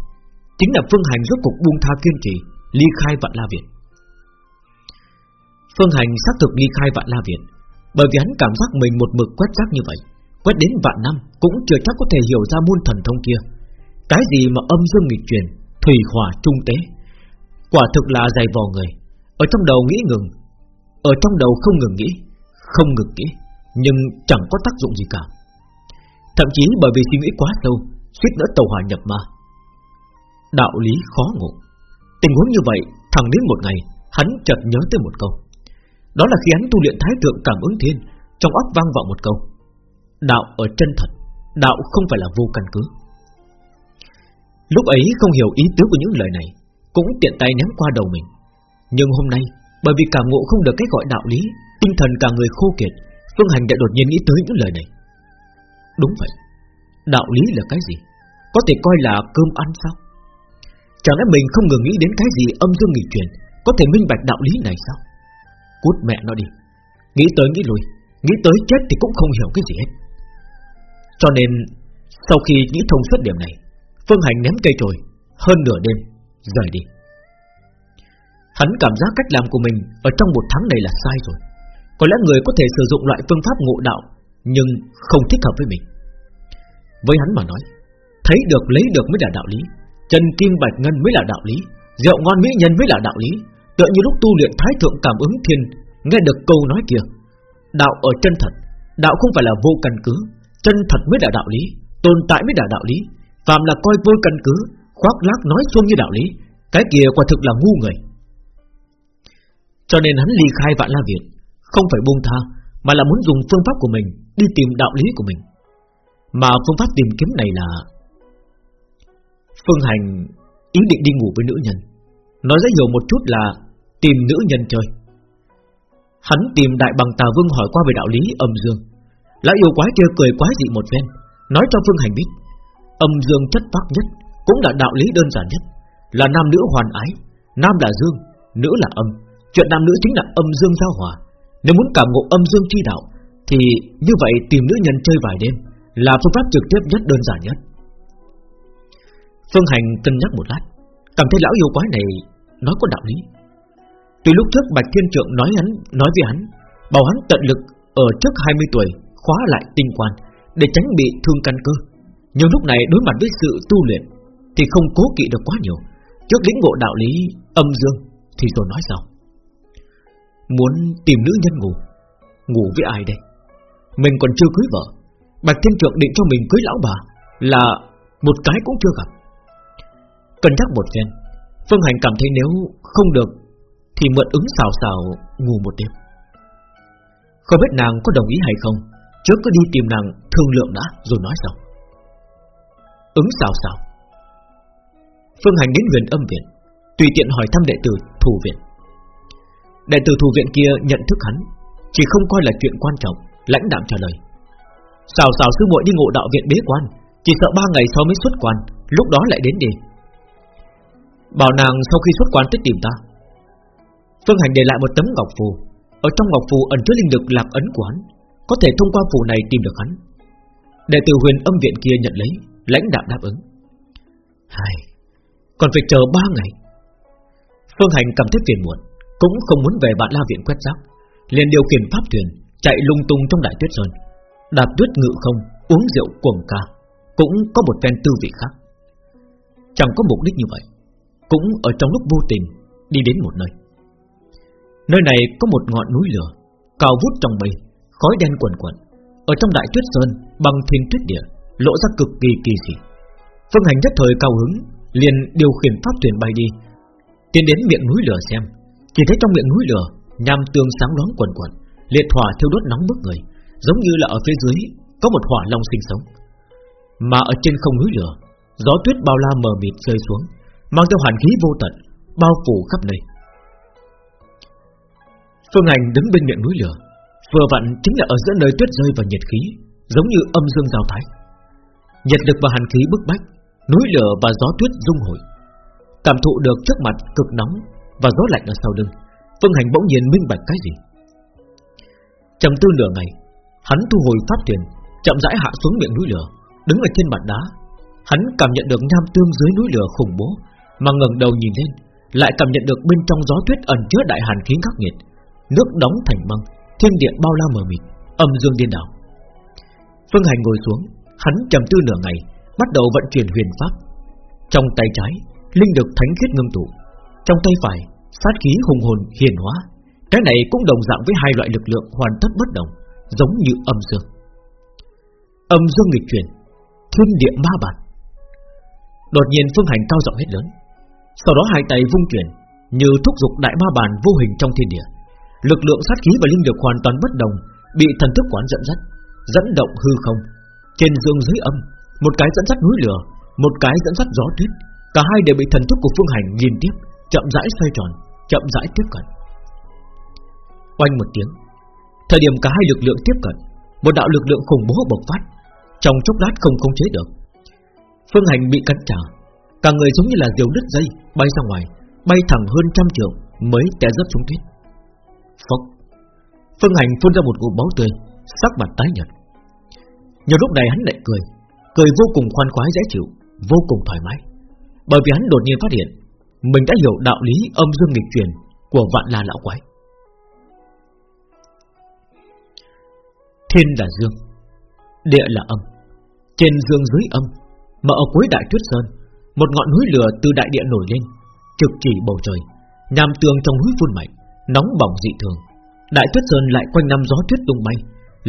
Chính là Phương Hành rốt cục buông tha kiên trì, Ly khai vạn la viện. Phương Hành xác thực ly khai vạn la viện, Bởi vì hắn cảm giác mình một mực quét rác như vậy. Quét đến vạn năm Cũng chưa chắc có thể hiểu ra môn thần thông kia. Cái gì mà âm dương nghịch truyền Thủy hỏa trung tế? Quả thực là dày vò người. Ở trong đầu nghĩ ngừng, Ở trong đầu không ngừng nghĩ, Không ngừng nghĩ, Nhưng chẳng có tác dụng gì cả. Thậm chí bởi vì suy nghĩ quá sâu, suýt nữa tàu hỏa nhập ma. Đạo lý khó ngộ. Tình huống như vậy, thẳng đến một ngày, Hắn chợt nhớ tới một câu. Đó là khi hắn tu luyện thái thượng cảm ứng thiên, Trong óc vang vọng một câu. Đạo ở chân thật, Đạo không phải là vô căn cứ. Lúc ấy không hiểu ý tứ của những lời này, Cũng tiện tay ném qua đầu mình. Nhưng hôm nay, Bởi vì cảm ngộ không được cái gọi đạo lý, Tinh thần cả người khô kiệt, Phương Hành đã đột nhiên nghĩ tới những lời này. Đúng vậy, Đạo lý là cái gì? Có thể coi là cơm ăn sao? Chẳng lẽ mình không ngừng nghĩ đến cái gì âm dương nghịch chuyển, Có thể minh bạch đạo lý này sao? Cút mẹ nó đi. Nghĩ tới nghĩ lui, Nghĩ tới chết thì cũng không hiểu cái gì hết. Cho nên, Sau khi nghĩ thông suốt điểm này, Phương Hành ném cây trồi Hơn nửa đêm, Rời đi. Hắn cảm giác cách làm của mình Ở trong một tháng này là sai rồi. Có lẽ người có thể sử dụng loại phương pháp ngộ đạo, Nhưng không thích hợp với mình. Với hắn mà nói, Thấy được lấy được mới là đạo lý Trần Kim Bạch Ngân mới là đạo lý, Rượu ngon mỹ nhân mới là đạo lý. Tựa như lúc tu luyện thái thượng cảm ứng thiên, Nghe được câu nói kia, Đạo ở chân thật, Đạo không phải là vô căn cứ Chân thật mới là đạo lý, Tồn tại mới là đạo lý. Phạm là coi vô căn cứ, Khoác lác nói xuông như đạo lý, Cái kia quả thực là ngu người. Cho nên hắn ly khai vạn la viện, Không phải buông tha, Mà là muốn dùng phương pháp của mình Đi tìm đạo lý của mình. Mà phương pháp tìm kiếm này là Phương Hành ý định đi ngủ với nữ nhân. Nói rất nhiều một chút là Tìm nữ nhân chơi. Hắn tìm đại bằng tà vương hỏi qua về đạo lý âm dương. Lão yêu quái kia cười quái dị một phen Nói cho Phương Hành biết Âm dương chất phác nhất Cũng là đạo lý đơn giản nhất Là nam nữ hoàn ái Nam là dương, nữ là âm. Chuyện nam nữ chính là âm dương giao hòa. Nếu muốn cảm ngộ âm dương chi đạo Thì như vậy tìm nữ nhân chơi vài đêm Là phương pháp trực tiếp nhất đơn giản nhất. Phương Hành cân nhắc một lát Cảm thấy lão yêu quái này Nói có đạo lý. Từ lúc trước Bạch Thiên Trượng nói hắn Nói với hắn Bảo hắn tận lực ở trước 20 tuổi Khóa lại tinh quan Để tránh bị thương căn cơ. Nhưng lúc này đối mặt với sự tu luyện Thì không cố kỵ được quá nhiều. Trước lĩnh ngộ đạo lý âm dương Thì rồi nói sao Muốn tìm nữ nhân ngủ Ngủ với ai đây? Mình còn chưa cưới vợ. Bạch Thiên Trượng định cho mình cưới lão bà Là một cái cũng chưa gặp. Cân nhắc một phen, Phương Hành cảm thấy nếu không được Thì mượn ứng xào xào ngủ một đêm. Không biết nàng có đồng ý hay không Trước cứ đi tìm nàng thương lượng đã, Rồi nói sau. Ứng xào xào. Phương Hành đến huyền âm viện, Tùy tiện hỏi thăm đệ tử thủ viện. Đệ tử thủ viện kia nhận thức hắn, Chỉ không coi là chuyện quan trọng, Lãnh đạm trả lời. Xào xào sư muội đi ngộ đạo viện bế quan, Chỉ sợ ba ngày sau mới xuất quan, Lúc đó lại đến đi Bảo nàng sau khi xuất quan tới tìm ta. Phương Hành để lại một tấm ngọc phù, Ở trong ngọc phù ẩn chứa linh lực lạc ấn của hắn. Có thể thông qua phù này tìm được hắn. Đệ tử huyền âm viện kia nhận lấy Lãnh đạo đáp ứng. Hai Còn phải chờ ba ngày. Phương Hành cảm thấy phiền muộn Cũng không muốn về bạn la viện quét rác. Liền điều khiển pháp thuyền Chạy lung tung trong đại tuyết sơn. Đạp tuyết ngự không Uống rượu cuồng ca Cũng có một phen tư vị khác. Chẳng có mục đích như vậy cũng ở trong lúc vô tình đi đến một nơi. Nơi này có một ngọn núi lửa cao vút trong mây, khói đen quẩn quẩn Ở trong đại tuyết sơn bằng thiên tuyết địa lộ ra cực kỳ kỳ dị. Phương Hành nhất thời cao hứng, liền điều khiển pháp thuyền bay đi, tiến đến miệng núi lửa xem. Chỉ thấy trong miệng núi lửa nham tương sáng loáng quần quần, liệt hỏa thiêu đốt nóng bức người, giống như là ở phía dưới có một hỏa long sinh sống. Mà ở trên không núi lửa, gió tuyết bao la mờ mịt rơi xuống, mang theo hàn khí vô tận, bao phủ khắp nơi. Phương Hành đứng bên miệng núi lửa, vừa vặn chính là ở giữa nơi tuyết rơi và nhiệt khí, giống như âm dương giao thái. Nhiệt lực và hàn khí bức bách, núi lửa và gió tuyết dung hội, cảm thụ được trước mặt cực nóng và gió lạnh ở sau lưng. Phương Hành bỗng nhiên minh bạch cái gì? Trầm tư nửa ngày, hắn thu hồi pháp thuyền, chậm rãi hạ xuống miệng núi lửa, đứng ở trên mặt đá, Hắn cảm nhận được nham tương dưới núi lửa khủng bố Mà ngẩng đầu nhìn lên Lại cảm nhận được bên trong gió tuyết ẩn chứa đại hàn khí khắc nghiệt Nước đóng thành băng Thiên địa bao la mờ mịt, Âm dương điên đảo. Phương Hành ngồi xuống, Hắn trầm tư nửa ngày, Bắt đầu vận chuyển huyền pháp. Trong tay trái, Linh lực thánh khiết ngưng tụ. Trong tay phải, Sát khí hùng hồn hiền hóa. Cái này cũng đồng dạng với hai loại lực lượng hoàn tất bất đồng Giống như âm dương. Âm dương nghịch chuyển, Thiên địa ma bản Đột nhiên Phương Hành cao giọng hết lớn. Sau đó hai tay vung chuyển, Như thúc dục đại ma bản vô hình trong thiên địa. Lực lượng sát khí và linh lực hoàn toàn bất đồng, Bị thần thức quán dẫn dắt, Dẫn động hư không. Trên dương dưới âm, Một cái dẫn dắt núi lửa, Một cái dẫn dắt gió tuyết. Cả hai đều bị thần thức của Phương Hành nhìn tiếp, Chậm rãi xoay tròn, Chậm rãi tiếp cận. Oanh một tiếng, Thời điểm cả hai lực lượng tiếp cận, Một đạo lực lượng khủng bố bộc phát, Trong chốc lát không khống chế được. Phương Hành bị cắn trả, Cả người giống như là diều đứt dây, Bay ra ngoài, Bay thẳng hơn trăm trượng, Mới té rớt xuống tuyết. Phốc Phương Hành phun ra một ngụm máu tươi, Sắc mặt tái nhợt. Nhiều lúc này hắn lại cười Cười vô cùng khoan khoái dễ chịu, Vô cùng thoải mái. Bởi vì hắn đột nhiên phát hiện, Mình đã hiểu đạo lý âm dương nghịch truyền Của vạn la lão quái. Thiên là dương, Địa là âm. Trên dương dưới âm, Mà ở cuối đại tuyết sơn, Một ngọn núi lửa từ đại địa nổi lên, Trực chỉ bầu trời Nham tường trong núi phun mạnh. Nóng bỏng dị thường. Đại tuyết sơn lại quanh năm gió tuyết tung bay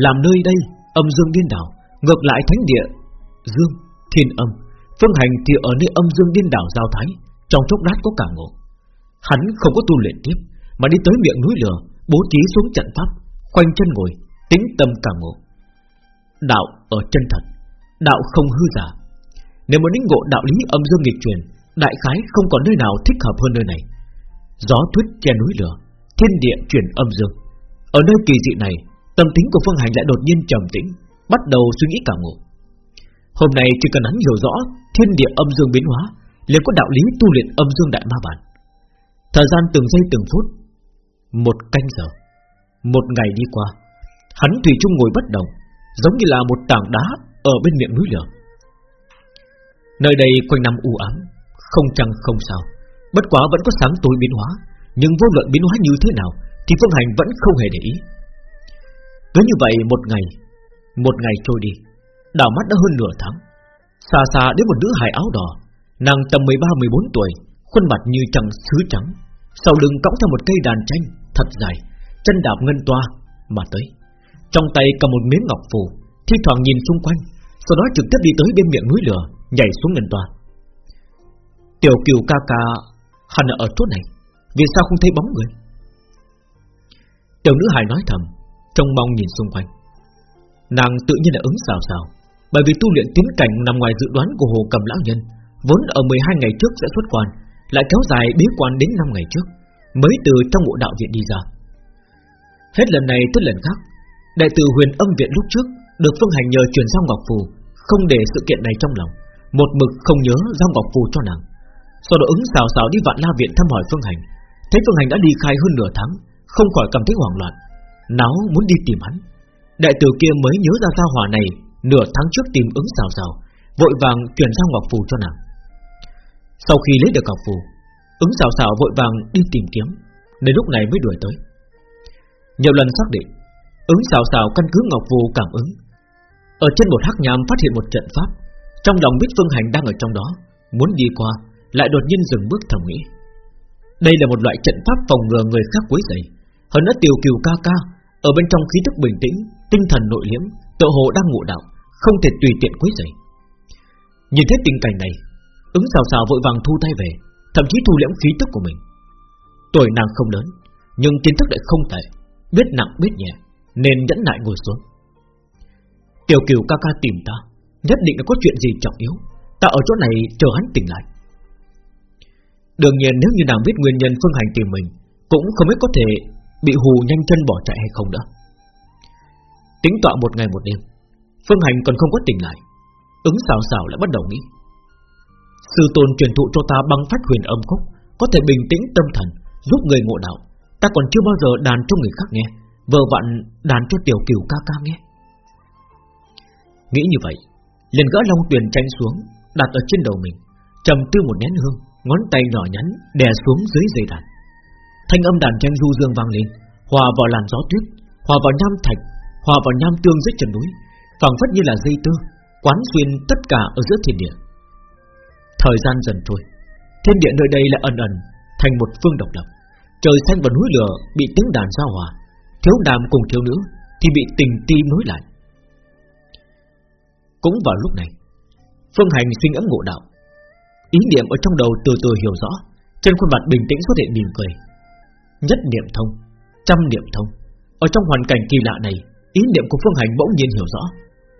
Làm nơi đây âm dương điên đảo Ngược lại thánh địa Dương, thiên âm. Phương hành thì ở nơi âm dương điên đảo giao thái Trong chốc lát có cả ngộ. Hắn không có tu luyện tiếp Mà đi tới miệng núi lửa Bố trí xuống trận pháp quanh chân ngồi Tính tâm cảm ngộ. Đạo ở chân thật Đạo không hư giả. Nếu muốn lĩnh ngộ đạo lý âm dương nghịch truyền Đại khái không còn nơi nào thích hợp hơn nơi này. Gió tuyết che núi lửa Thiên địa chuyển âm dương. Ở nơi kỳ dị này, Tâm tính của Phương Hành lại đột nhiên trầm tĩnh, Bắt đầu suy nghĩ cảm ngộ. Hôm nay chỉ cần hắn hiểu rõ Thiên địa âm dương biến hóa, liền có đạo lý tu luyện âm dương đại ma bản Thời gian từng giây từng phút, Một canh giờ, Một ngày đi qua, Hắn thủy chung ngồi bất động, Giống như là một tảng đá Ở bên miệng núi lửa. Nơi đây quanh năm u ám, Không trăng không sao, Bất quá vẫn có sáng tối biến hóa nhưng vô luận biến hóa như thế nào, Thì Phương Hành vẫn không hề để ý. Cứ như vậy một ngày Một ngày trôi đi. Đảo mắt đã hơn nửa tháng. Xa xa đến một nữ hài áo đỏ, Nàng tầm 13-14 tuổi, Khuôn mặt như trăng sứ trắng. Sau lưng cõng theo một cây đàn tranh Thật dài, Chân đạp ngân toa Mà tới. Trong tay cầm một miếng ngọc phù, Thi thoảng nhìn xung quanh, Sau đó trực tiếp đi tới bên miệng núi lửa, Nhảy xuống ngân toa. Tiểu kiều ca ca Hẳn ở chỗ này. Vì sao không thấy bóng người? Tiểu nữ hài nói thầm, Trông mong nhìn xung quanh. Nàng tự nhiên là ứng xào xào, Bởi vì tu luyện tiến cảnh nằm ngoài dự đoán của Hồ Cầm Lão Nhân, Vốn ở 12 ngày trước sẽ xuất quan, Lại kéo dài bế quan đến 5 ngày trước, Mới từ trong bộ đạo viện đi ra. Hết lần này tới lần khác, Đại tử huyền âm viện lúc trước Được Phương Hành nhờ truyền giao Ngọc Phù, Không để sự kiện này trong lòng, Một mực không nhớ giao Ngọc Phù cho nàng. Sau đó ứng xào xào đi vạn la viện thăm hỏi Phương Hành Thấy Phương Hành đã đi khai hơn nửa tháng, Không khỏi cảm thấy hoảng loạn. Náo muốn đi tìm hắn? Đại tử kia mới nhớ ra sao hỏa này Nửa tháng trước tìm ứng xào xào, Vội vàng chuyển giao Ngọc Phù cho nàng. Sau khi lấy được Ngọc Phù, Ứng xào xào vội vàng đi tìm kiếm Đến lúc này mới đuổi tới. Nhiều lần xác định, Ứng xào xào căn cứ Ngọc Phù cảm ứng. Ở trên một hắc nham phát hiện một trận pháp, Trong lòng biết Phương Hành đang ở trong đó, Muốn đi qua, Lại đột nhiên dừng bước thầm nghĩ. Đây là một loại trận pháp phòng ngừa người khác quấy rầy. Hơn nữa tiểu kiều ca ca, Ở bên trong khí thức bình tĩnh, Tinh thần nội liễm Tự hồ đang ngộ đạo, Không thể tùy tiện quấy rầy. Nhìn thấy tình cảnh này, Ứng xào xào vội vàng thu tay về, Thậm chí thu liễm khí tức của mình. Tuổi nàng không lớn, Nhưng kiến thức lại không tệ, Biết nặng biết nhẹ, Nên nhẫn nại ngồi xuống. Tiểu kiều ca ca tìm ta, Nhất định là có chuyện gì trọng yếu. Ta ở chỗ này chờ hắn tỉnh lại. Đương nhiên nếu như nàng biết nguyên nhân phương hành tìm mình Cũng không biết có thể Bị hù nhanh chân bỏ chạy hay không nữa. Tính tọa một ngày một đêm Phương hành còn không có tỉnh lại Ứng xào xào lại bắt đầu nghĩ. Sư tôn truyền thụ cho ta băng phách huyền âm khúc Có thể bình tĩnh tâm thần Giúp người ngộ đạo. Ta còn chưa bao giờ đàn cho người khác nghe Vợ vặn đàn cho tiểu kiều ca ca nghe. Nghĩ như vậy liền gỡ long tuyền tranh xuống đặt ở trên đầu mình, trầm tư một nén hương, ngón tay nhỏ nhắn đè xuống dưới dây đàn. Thanh âm đàn tranh du dương vang lên, hòa vào làn gió tuyết, hòa vào nham thạch, hòa vào nham tương dưới chân núi, phảng phất như là dây tơ, quán xuyên tất cả ở giữa thiên địa. Thời gian dần trôi, thiên địa nơi đây lại ẩn ẩn thành một phương độc lập. Trời xanh và núi lửa bị tiếng đàn giao hòa, thiếu nam cùng thiếu nữ thì bị tình ti nối lại. Cũng vào lúc này, Phương Hành suy ngẫm ngộ đạo, ý niệm ở trong đầu từ từ hiểu rõ, trên khuôn mặt bình tĩnh xuất hiện mỉm cười. Nhất niệm thông, trăm niệm thông. Ở trong hoàn cảnh kỳ lạ này, ý niệm của Phương Hành bỗng nhiên hiểu rõ,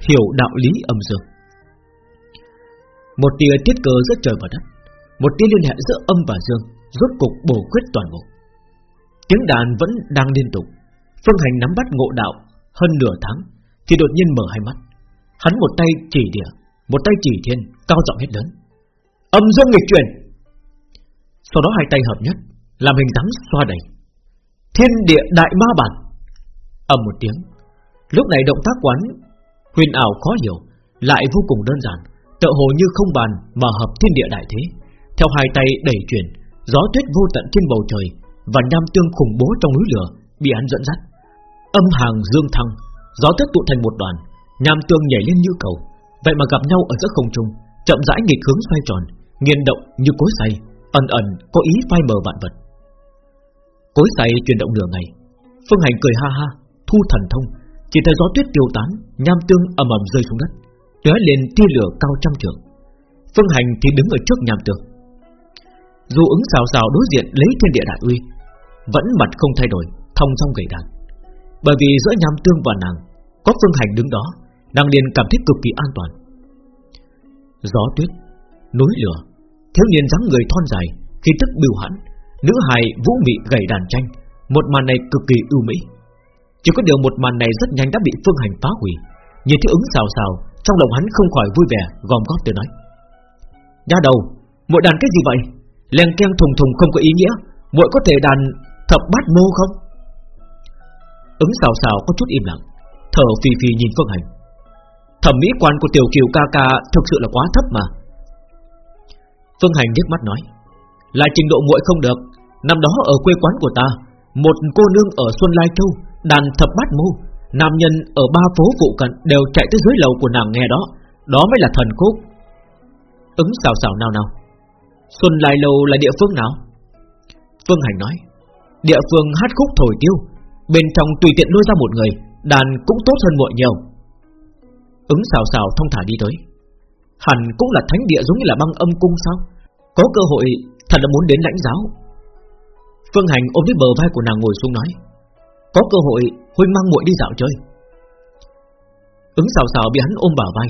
hiểu đạo lý âm dương. Một tia tiết cơ giữa trời và đất, một tia liên hệ giữa âm và dương, rốt cục bổ quyết toàn bộ. Tiếng đàn vẫn đang liên tục, Phương Hành nắm bắt ngộ đạo hơn nửa tháng, thì đột nhiên mở hai mắt. Hắn một tay chỉ địa, một tay chỉ thiên, cao giọng hết lớn. Âm dương nghịch chuyển. Sau đó hai tay hợp nhất, làm hình dáng xoa đẩy, Thiên địa đại ma bản. ầm một tiếng. Lúc này động tác quán huyền ảo khó hiểu, lại vô cùng đơn giản, tựa hồ như không bàn mà hợp thiên địa đại thế. Theo hai tay đẩy chuyển, gió tuyết vô tận trên bầu trời và nam tương khủng bố trong núi lửa bị hắn dẫn dắt. Âm hàng dương thăng, gió tuyết tụ thành một đoàn, nam tương nhảy lên như cầu, vậy mà gặp nhau ở giữa không trung, chậm rãi nghịch hướng xoay tròn, nghiền động như cối xay, ẩn ẩn có ý phai mờ vạn vật. Cối xay chuyển động nửa ngày, Phương Hành cười ha ha, thu thần thông, chỉ thấy gió tuyết tiêu tán, nham tương ầm ầm rơi xuống đất, tóe lên tia lửa cao trăm trượng. Phương Hành thì đứng ở trước nham tương. Dù ứng xào xào đối diện lấy thiên địa đại uy, vẫn mặt không thay đổi, thông song gầy đàn. Bởi vì giữa nham tương và nàng có Phương Hành đứng đó, nàng liền cảm thấy cực kỳ an toàn. Gió tuyết, núi lửa, thiếu niên dáng người thon dài, khi tức biểu hãn, nữ hài vũ mị gầy đàn tranh, một màn này cực kỳ ưu mỹ. Chỉ có điều một màn này rất nhanh đã bị Phương Hành phá hủy. Nhìn thấy ứng xào xào, trong lòng hắn không khỏi vui vẻ, gom góp từ nói: "Nha đầu, muội đàn cái gì vậy? len keng thùng thùng không có ý nghĩa, muội có thể đàn thập bát mô không?" Ứng xào xào có chút im lặng, thở phì phì nhìn Phương Hành. Thẩm mỹ quan của tiểu kiều ca ca thực sự là quá thấp mà. Phương Hành nhếch mắt nói, là trình độ muội không được. Năm đó ở quê quán của ta, một cô nương ở Xuân Lai Châu đàn thập bát mô, nam nhân ở ba phố phụ cận đều chạy tới dưới lầu của nàng nghe đó, đó mới là thần khúc. Ứng xào xào nào nào. Xuân Lai Lâu là địa phương nào? Phương Hành nói, địa phương hát khúc thổi tiêu, bên trong tùy tiện nuôi ra một người, đàn cũng tốt hơn muội nhiều. Ứng xào xào thông thả đi tới, hẳn cũng là thánh địa giống như là băng âm cung sao? Có cơ hội thật là muốn đến lãnh giáo. Phương Hành ôm lấy bờ vai của nàng ngồi xuống nói, có cơ hội huynh mang muội đi dạo chơi. Ứng xào xào bị hắn ôm bả vai,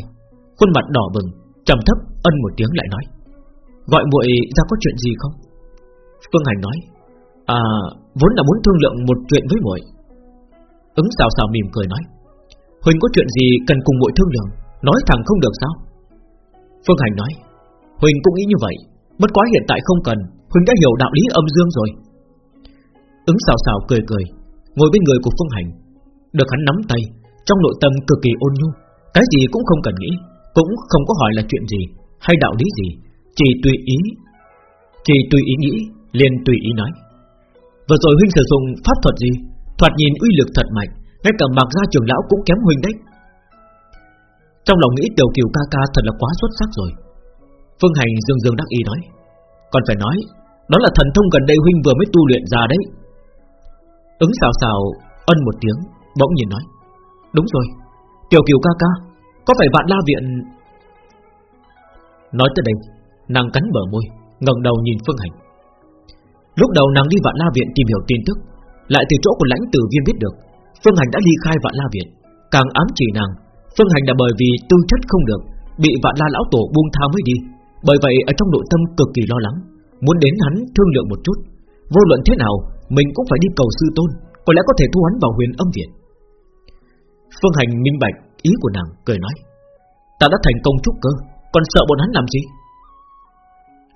khuôn mặt đỏ bừng, trầm thấp ân một tiếng lại nói, gọi muội ra có chuyện gì không? Phương Hành nói, à vốn là muốn thương lượng một chuyện với muội. Ứng xào xào mỉm cười nói, huynh có chuyện gì cần cùng muội thương lượng, nói thẳng không được sao? Phương Hành nói, huynh cũng nghĩ như vậy, bất quá hiện tại không cần, huynh đã hiểu đạo lý âm dương rồi. Ứng xào xào cười cười, ngồi bên người của Phương Hành, được hắn nắm tay, trong nội tâm cực kỳ ôn nhu, cái gì cũng không cần nghĩ, cũng không có hỏi là chuyện gì hay đạo lý gì, chỉ tùy ý, chỉ tùy ý nghĩ, liền tùy ý nói. Vừa rồi huynh sử dụng pháp thuật gì, thoạt nhìn uy lực thật mạnh, ngay cả mặc gia trưởng lão cũng kém huynh đấy. Trong lòng nghĩ tiểu kiều ca ca thật là quá xuất sắc rồi. Phương Hành dương dương đắc ý nói, còn phải nói, đó là thần thông gần đây huynh vừa mới tu luyện ra đấy. Ứng xào xào ân một tiếng Bỗng nhìn nói Đúng rồi Tiểu kiều ca ca Có phải vạn la viện Nói tới đây Nàng cắn bờ môi ngẩng đầu nhìn Phương Hành Lúc đầu nàng đi vạn la viện tìm hiểu tin tức Lại từ chỗ của lãnh tử viên biết được Phương Hành đã ly khai vạn la viện Càng ám chỉ nàng Phương Hành là bởi vì tư chất không được Bị vạn la lão tổ buông tha mới đi bởi vậy ở trong nội tâm cực kỳ lo lắng Muốn đến hắn thương lượng một chút Vô luận thế nào mình cũng phải đi cầu sư tôn, có lẽ có thể thu hắn vào huyền âm viện. Phương Hành minh bạch ý của nàng, cười nói: ta đã thành công trúc cơ, còn sợ bọn hắn làm gì?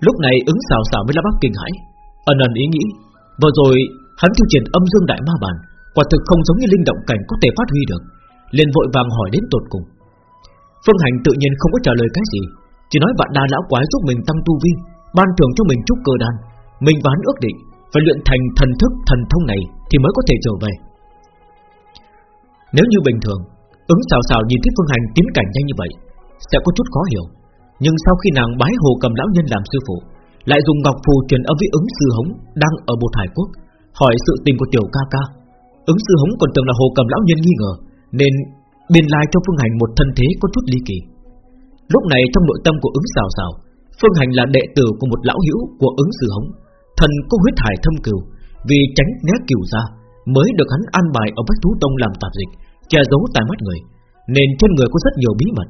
Lúc này ứng xào xào với La bác kinh hãi, ẩn ẩn ý nghĩ, vừa rồi hắn thi triển âm dương đại ma bản, quả thực không giống như linh động cảnh có thể phát huy được, liền vội vàng hỏi đến tột cùng. Phương Hành tự nhiên không có trả lời cái gì, chỉ nói vạn đa lão quái giúp mình tăng tu vi, Ban thưởng cho mình chút cơ đan. Mình và hắn ước định Phải luyện thành thần thức thần thông này Thì mới có thể trở về. Nếu như bình thường, Ứng xào xào nhìn thấy Phương Hành tiến cảnh nhanh như vậy, Sẽ có chút khó hiểu. Nhưng sau khi nàng bái hồ cầm lão nhân làm sư phụ, Lại dùng ngọc phù truyền âm với ứng sư hống Đang ở bột hải quốc, Hỏi sự tình của tiểu ca ca. Ứng sư hống còn tưởng là hồ cầm lão nhân nghi ngờ, Nên biên lai cho Phương Hành một thân thế có chút ly kỳ. Lúc này trong nội tâm của ứng xào xào, Phương Hành là đệ tử của một lão hữu của ứng sư hống. Thần có huyết hải thâm cừu, Vì tránh né cừu ra, Mới được hắn an bài ở Bách Thú Tông làm tạp dịch, Che giấu tai mắt người, Nên trên người có rất nhiều bí mật.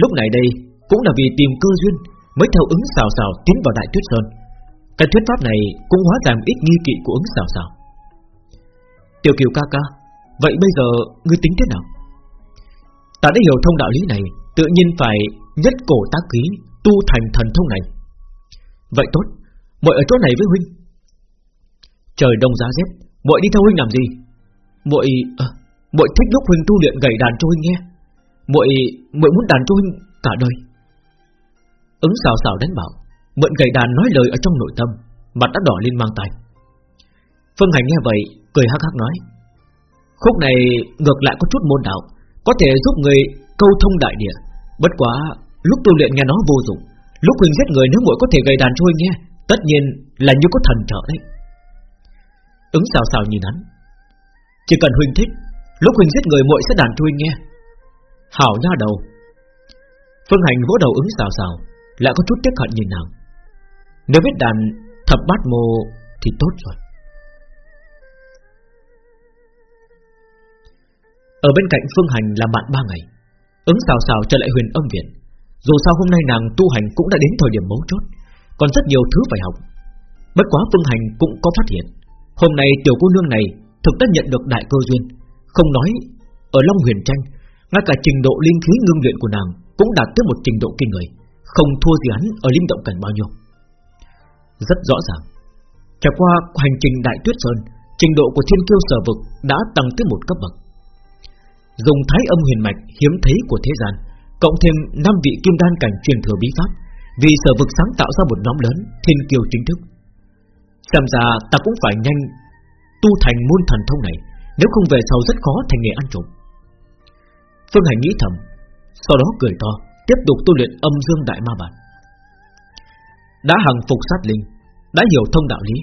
Lúc này đây cũng là vì tìm cơ duyên Mới theo ứng xào xào tiến vào Đại Tuyết Sơn. Cái thuyết pháp này cũng hóa giảm ít nghi kỵ của ứng xào xào. Tiểu kiều ca ca, Vậy bây giờ ngươi tính thế nào? Ta đã hiểu thông đạo lý này Tự nhiên phải nhất cổ tác khí Tu thành thần thông này. Vậy tốt Muội ở chỗ này với huynh. Trời đông giá rét Muội đi theo huynh làm gì? Muội à, muội thích lúc huynh tu luyện gảy đàn cho huynh nghe. Muội muội muốn đàn cho huynh cả đời. Ứng xào xào đánh bảo Mượn gầy đàn nói lời ở trong nội tâm Mặt đã đỏ lên mang tay Phương Hành nghe vậy Cười hắc hắc nói Khúc này ngược lại có chút môn đạo Có thể giúp người câu thông đại địa Bất quá, lúc tu luyện nghe nó vô dụng. Lúc Huỳnh giết người nếu muội có thể gây đàn cho nghe, Tất nhiên là như có thần trợ đấy. Ứng xào xào nhìn hắn. Chỉ cần Huỳnh thích, Lúc Huỳnh giết người muội sẽ đàn cho nghe. Hảo nha đầu. Phương Hành vỗ đầu ứng xào xào, Lại có chút tiếc hận nhìn nàng. Nếu biết đàn thập bát mô Thì tốt rồi. Ở bên cạnh Phương Hành là bạn ba ngày. Ứng xào xào trở lại huyền âm viện. Dù sao hôm nay nàng tu hành cũng đã đến thời điểm mấu chốt, Còn rất nhiều thứ phải học. Bất quá Phương Hành cũng có phát hiện. Hôm nay tiểu cô nương này Thực đã nhận được đại cơ duyên. Không nói, ở Long Huyền Tranh, Ngay cả trình độ linh khí ngưng luyện của nàng Cũng đạt tới một trình độ kinh người, Không thua gì hắn ở linh động cảnh bao nhiêu. Rất rõ ràng, Trải qua hành trình Đại Tuyết Sơn, Trình độ của thiên kiêu sở vực đã tăng tới một cấp bậc. Dùng thái âm huyền mạch hiếm thấy của thế gian, Cộng thêm năm vị kim đan cảnh truyền thừa bí pháp, Vì sở vực sáng tạo ra một nhóm lớn, Thiên kiều chính thức. Xem ra ta cũng phải nhanh Tu thành môn thần thông này, Nếu không về sau rất khó thành nghề ăn trộm. Phương Hành nghĩ thầm, Sau đó cười to, Tiếp tục tu luyện âm dương đại ma bản Đã hằng phục sát linh, Đã hiểu thông đạo lý,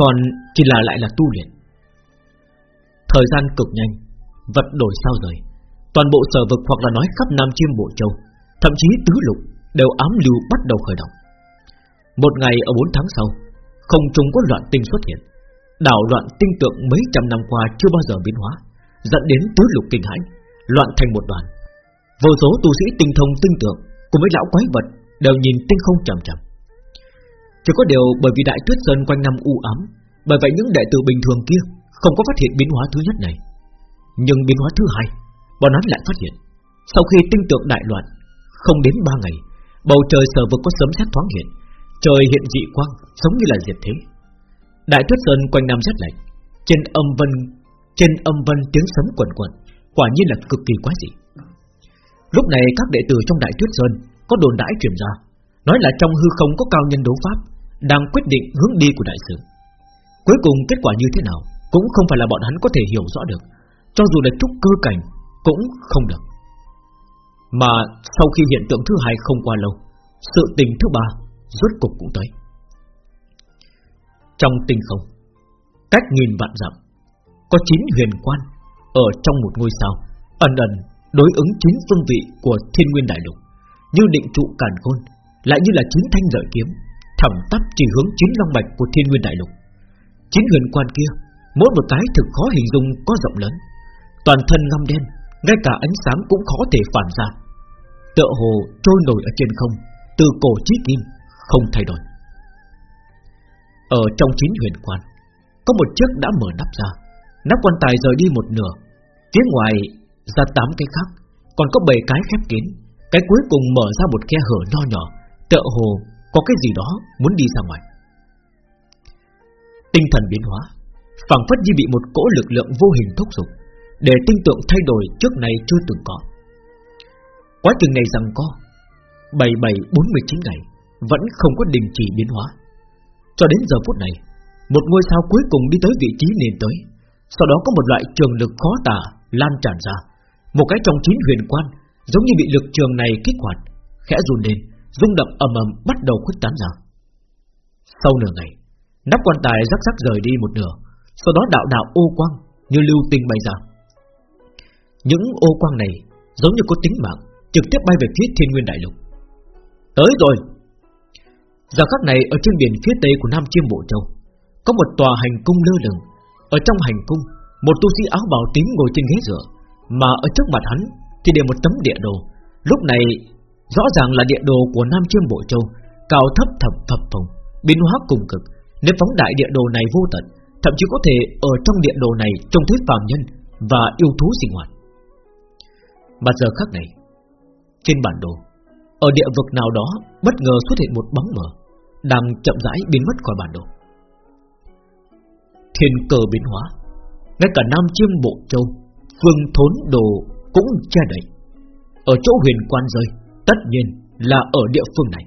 Còn chỉ là lại là tu luyện. Thời gian cực nhanh vật đổi sao rời. Toàn bộ sở vực hoặc là nói khắp Nam Chiêm Bộ Châu, thậm chí tứ lục đều ám lưu bắt đầu khởi động. Một ngày ở 4 tháng sau, không trùng có loạn tinh xuất hiện, đảo loạn tinh tượng mấy trăm năm qua chưa bao giờ biến hóa, dẫn đến tứ lục kinh hãi, loạn thành một đoàn. Vô số tu sĩ tinh thông tinh tượng cùng với lão quái vật đều nhìn tinh không chậm chậm. Chỉ có điều bởi vì đại tuyết sơn quanh năm u ám, bởi vậy những đệ tử bình thường kia không có phát hiện biến hóa thứ nhất này. Nhưng biến hóa thứ hai, Bọn hắn lại phát hiện, Sau khi tinh tượng đại loạn, Không đến ba ngày, Bầu trời sở vực có sớm xét thoáng hiện, Trời hiện dị quang, Giống như là diệt thế. Đại tuyết sơn quanh năm rất lạnh, Trên âm vân, Trên âm vân tiếng sấm quần quần, Quả nhiên là cực kỳ quá dị. Lúc này các đệ tử trong đại tuyết sơn Có đồn đãi truyền ra, Nói là trong hư không có cao nhân đấu pháp, Đang quyết định hướng đi của đại sự. Cuối cùng kết quả như thế nào Cũng không phải là bọn hắn có thể hiểu rõ được cho dù là trúc cơ cảnh Cũng không được. Mà sau khi hiện tượng thứ hai không qua lâu, Sự tình thứ ba Rốt cục cũng tới. Trong tinh không, Cách nghìn vạn dặm, Có chín huyền quan Ở trong một ngôi sao, Ẩn ẩn đối ứng chín phương vị Của thiên nguyên đại lục, Như định trụ càn khôn, Lại như là chín thanh lợi kiếm, Thẳng tắp chỉ hướng chín long mạch của thiên nguyên đại lục. Chín huyền quan kia, Mỗi một cái thực khó hình dung có rộng lớn. Toàn thân ngăm đen, Ngay cả ánh sáng cũng khó thể phản ra. Tựa hồ trôi nổi ở trên không, Từ cổ chí kim, Không thay đổi. Ở trong chín huyền quan, Có một chiếc đã mở nắp ra. Nắp quan tài rời đi một nửa, Phía ngoài ra tám cái khác, Còn có bảy cái khép kín. Cái cuối cùng mở ra một khe hở nho nhỏ, Tựa hồ có cái gì đó muốn đi ra ngoài. Tinh thần biến hóa, phảng phất như bị một cỗ lực lượng vô hình thúc giục để tinh tượng thay đổi trước này chưa từng có. Quá trình này rằng co, 7749 ngày Vẫn không có đình chỉ biến hóa. Cho đến giờ phút này Một ngôi sao cuối cùng đi tới vị trí nền tới Sau đó có một loại trường lực khó tả Lan tràn ra. Một cái trong chín huyền quan Giống như bị lực trường này kích hoạt Khẽ run lên rung động ầm ầm bắt đầu khuếch tán ra. Sau nửa ngày Nắp quan tài rắc rắc rời đi một nửa Sau đó đạo đạo ô quang Như lưu tinh bay ra. Những ô quang này giống như có tính mạng, Trực tiếp bay về phía thiên nguyên đại lục. Tới rồi. Giờ khắc này, ở trên biển phía tây của Nam Chiêm Bộ Châu, Có một tòa hành cung lơ lửng. Ở trong hành cung, Một tu sĩ áo bào tím ngồi trên ghế dựa, Mà ở trước mặt hắn Thì để một tấm địa đồ. Lúc này, rõ ràng là địa đồ của Nam Chiêm Bộ Châu, Cao thấp thập thập phồng Biến hóa cùng cực. Nếu phóng đại địa đồ này vô tận, Thậm chí có thể ở trong địa đồ này Trông thấy phàm nhân và yêu thú sinh hoạt. Mà giờ khắc này, Trên bản đồ, Ở địa vực nào đó Bất ngờ xuất hiện một bóng mờ, Đang chậm rãi biến mất khỏi bản đồ. Thiên cờ biến hóa, Ngay cả Nam Chiêm Bộ Châu, Phương Thốn Đồ cũng che đậy. Ở chỗ huyền quan rơi, Tất nhiên là ở địa phương này.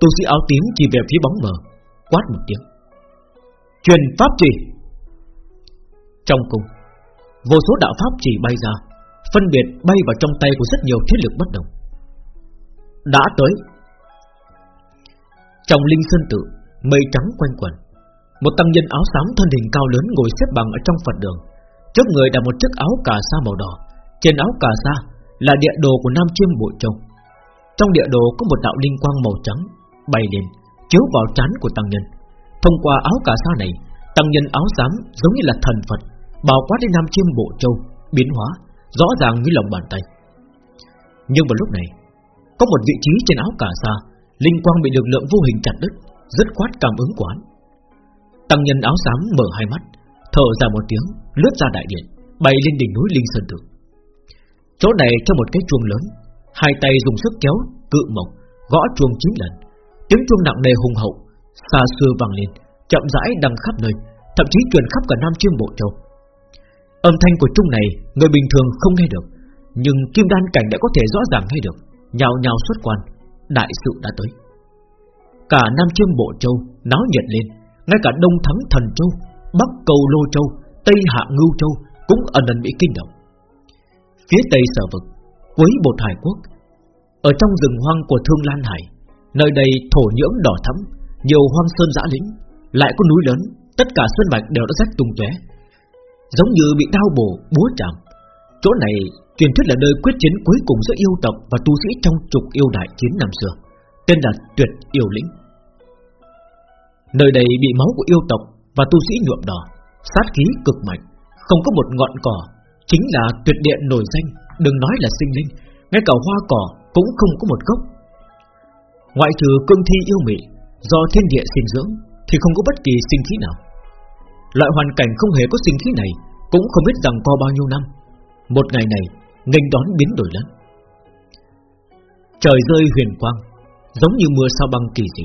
Tu sĩ áo tím chỉ về phía bóng mờ, Quát một tiếng. Truyền pháp chỉ. Trong cung Vô số đạo pháp chỉ bay ra Phân biệt bay vào trong tay của rất nhiều thế lực bất đồng. Đã tới, Trong linh sơn tự, Mây trắng quanh quẩn Một tăng nhân áo xám thân hình cao lớn Ngồi xếp bằng ở trong Phật đường. Trước người là một chiếc áo cà sa màu đỏ, Trên áo cà sa là địa đồ của Nam Chiêm Bộ Châu. Trong địa đồ có một đạo linh quang màu trắng Bay lên, Chiếu vào trán của tăng nhân. Thông qua áo cà sa này, Tăng nhân áo xám giống như là thần Phật, Bao quát đến Nam Chiêm Bộ Châu, Biến hóa. Rõ ràng như lòng bàn tay. Nhưng vào lúc này, Có một vị trí trên áo cà sa Linh quang bị lực lượng vô hình chặt đứt Rất quát cảm ứng quán. Tăng nhân áo xám mở hai mắt, Thở ra một tiếng, Lướt ra đại điện, Bay lên đỉnh núi Linh Sơn thượng. Chỗ này cho một cái chuông lớn, Hai tay dùng sức kéo cự mộc, Gõ chuông chín lần. Tiếng chuông nặng nề hùng hậu, Xa xưa vang lên, Chậm rãi đằng khắp nơi, Thậm chí truyền khắp cả Nam Chiêm Bộ Châu. Âm thanh của trung này, Người bình thường không nghe được, Nhưng Kim Đan Cảnh đã có thể rõ ràng nghe được, Nhào nhào xuất quan, Đại sự đã tới. Cả Nam Chiêm Bộ Châu náo nhiệt lên, Ngay cả Đông Thắng Thần Châu, Bắc Cầu Lô Châu, Tây Hạ Ngưu Châu Cũng ẩn ẩn bị kinh động. Phía tây sở vực Cuối bột hải quốc, Ở trong rừng hoang của Thương Lan Hải, Nơi đây thổ nhưỡng đỏ thắm Nhiều hoang sơn dã lĩnh, Lại có núi lớn, Tất cả sơn bạch đều đã rách tung tóe. Giống như bị đau bổ, búa chạm Chỗ này truyền thuyết là nơi quyết chiến cuối cùng giữa yêu tộc Và tu sĩ trong trục yêu đại chiến năm xưa, Tên là tuyệt yêu lĩnh. Nơi đây bị máu của yêu tộc Và tu sĩ nhuộm đỏ, Sát khí cực mạnh, Không có một ngọn cỏ, Chính là tuyệt địa nổi danh, Đừng nói là sinh linh, Ngay cả hoa cỏ cũng không có một gốc. Ngoại trừ cương thi yêu mị Do thiên địa sinh dưỡng Thì không có bất kỳ sinh khí nào. Loại hoàn cảnh không hề có sinh khí này Cũng không biết rằng co bao nhiêu năm. Một ngày này, nghênh đón biến đổi lớn. Trời rơi huyền quang, Giống như mưa sao băng kỳ dị.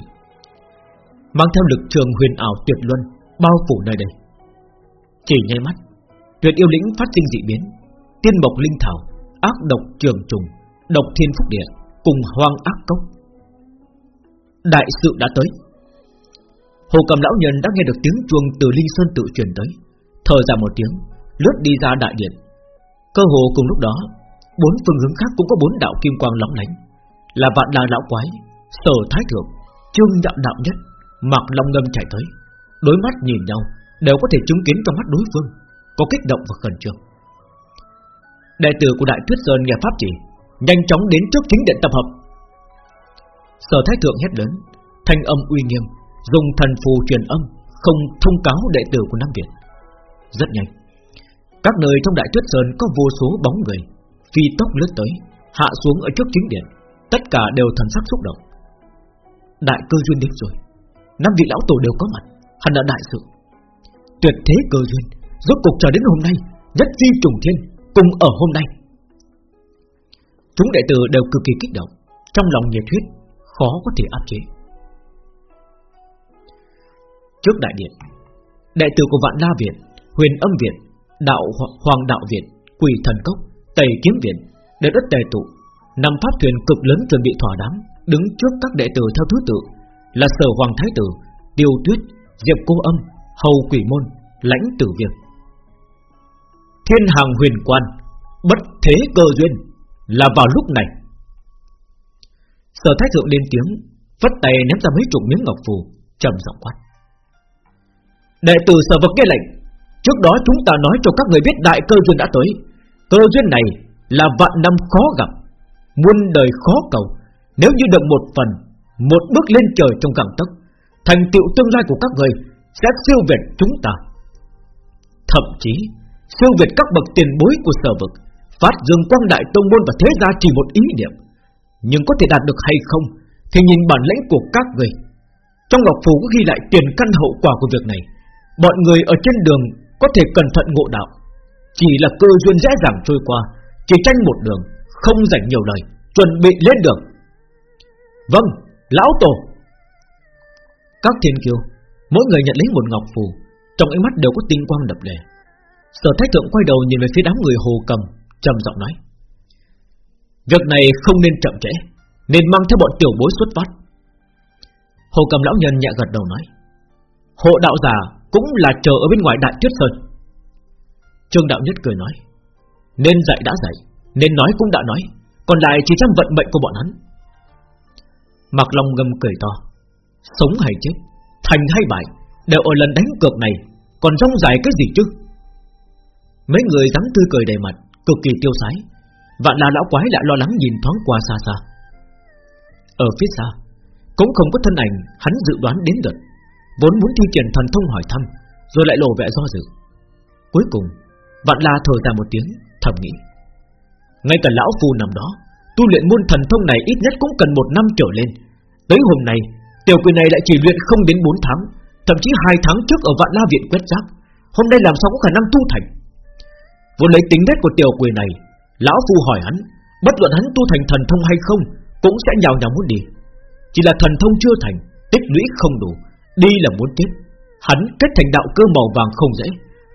Mang theo lực trường huyền ảo tuyệt luân, Bao phủ nơi đây. Chỉ nháy mắt, Tuyệt yêu lĩnh phát sinh dị biến. Tiên mộc linh thảo, Ác độc trường trùng, Độc thiên phúc địa, Cùng hoang ác cốc. Đại sự đã tới. Hồ cầm lão nhân đã nghe được tiếng chuông từ Linh Sơn tự truyền tới. Thở ra một tiếng, Lướt đi ra đại điện. Cơ hồ cùng lúc đó, Bốn phương hướng khác cũng có bốn đạo kim quang lóng lánh. Là vạn đà lão quái, Sở thái thượng, Trương đạo đạo nhất, Mạc long ngâm chạy tới. Đối mắt nhìn nhau, Đều có thể chứng kiến trong mắt đối phương, Có kích động và khẩn trương. Đệ tử của Đại Tuyết Sơn nghe pháp chỉ, Nhanh chóng đến trước chính điện tập hợp. Sở Thái Thượng hét lớn, Thanh âm uy nghiêm. Dùng thần phù truyền âm, Không thông cáo đệ tử của Nam Việt. Rất nhanh, Các nơi trong Đại Tuyết Sơn có vô số bóng người, Phi tốc lướt tới, Hạ xuống ở trước chính điện. Tất cả đều thần sắc xúc động. Đại cơ duyên đến rồi. Năm vị lão tổ đều có mặt, Hẳn là đại sự. Tuyệt thế cơ duyên, Rốt cục chờ đến hôm nay, Nhất di trùng thiên, Cùng ở hôm nay. Chúng đệ tử đều cực kỳ kích động, Trong lòng nhiệt huyết Khó có thể áp chế. Trước đại điện. Đệ tử của Vạn La Viện Huyền Âm Viện Đạo Hoàng Đạo Viện Quỷ Thần Cốc Tây Kiếm Viện Đều đất tề tụ Năm pháp thuyền cực lớn chuẩn bị thỏa đáng Đứng trước các đệ tử theo thứ tự Là Sở Hoàng Thái Tử Tiêu Tuyết, Diệp Cô Âm Hầu Quỷ Môn, Lãnh Tử Việc Thiên hàng huyền quan Bất thế cơ duyên Là vào lúc này. Sở Thái Thượng lên tiếng Vất tay ném ra mấy chục miếng ngọc phù trầm giọng quát. Đệ tử sở vực nghe lệnh. Trước đó chúng ta nói cho các người biết đại cơ duyên đã tới. Cơ duyên này là vạn năm khó gặp, Muôn đời khó cầu. Nếu như được một phần, Một bước lên trời trong cảm tức Thành tựu tương lai của các người Sẽ siêu việt chúng ta. Thậm chí, Siêu việt các bậc tiền bối của sở vực, Phát dương quang đại tông môn và thế gia chỉ một ý niệm. Nhưng có thể đạt được hay không Thì nhìn bản lĩnh của các người. Trong Ngọc phủ có ghi lại tiền căn hậu quả của việc này mọi người ở trên đường Có thể cẩn thận ngộ đạo. Chỉ là cơ duyên dễ dàng trôi qua Chỉ tranh một đường Không dành nhiều lời Chuẩn bị lên đường. Vâng, Lão Tổ. Các thiên kiêu Mỗi người nhận lấy một ngọc phù Trong ánh mắt đều có tinh quang đập lề Sở Thái Thượng quay đầu nhìn về phía đám người hồ cầm trầm giọng nói Việc này không nên chậm trễ Nên mang theo bọn tiểu bối xuất phát. Hồ cầm lão nhân nhẹ gật đầu nói Hộ đạo giả cũng là chờ ở bên ngoài đại tuyết sơn. Trương đạo nhất cười nói, Nên dạy đã dạy, Nên nói cũng đã nói, Còn lại chỉ trong vận mệnh của bọn hắn. Mặc Long ngâm cười to, Sống hay chết, Thành hay bại, Đều ở lần đánh cược này, Còn rong dài cái gì chứ? Mấy người dáng tươi cười đầy mặt, Cực kỳ tiêu sái, Vạn là lão quái lại lo lắng nhìn thoáng qua xa xa. Ở phía xa, Cũng không có thân ảnh hắn dự đoán đến được. Vốn muốn thi triển thần thông hỏi thăm, Rồi lại lộ vẻ do dự. Cuối cùng, Vạn la thở ra một tiếng, thầm nghĩ. Ngay cả lão phu nằm đó, Tu luyện môn thần thông này ít nhất cũng cần một năm trở lên. Tới hôm nay, Tiểu quỷ này lại chỉ luyện không đến 4 tháng, Thậm chí hai tháng trước ở vạn la viện quét rác. Hôm nay làm sao có khả năng tu thành? Vốn lấy tính nét của tiểu quỷ này, Lão phu hỏi hắn, Bất luận hắn tu thành thần thông hay không, Cũng sẽ nhào nhào muốn đi. Chỉ là thần thông chưa thành, Tích lũy không đủ Đi là muốn chết. Hắn kết thành đạo cơ màu vàng không dễ.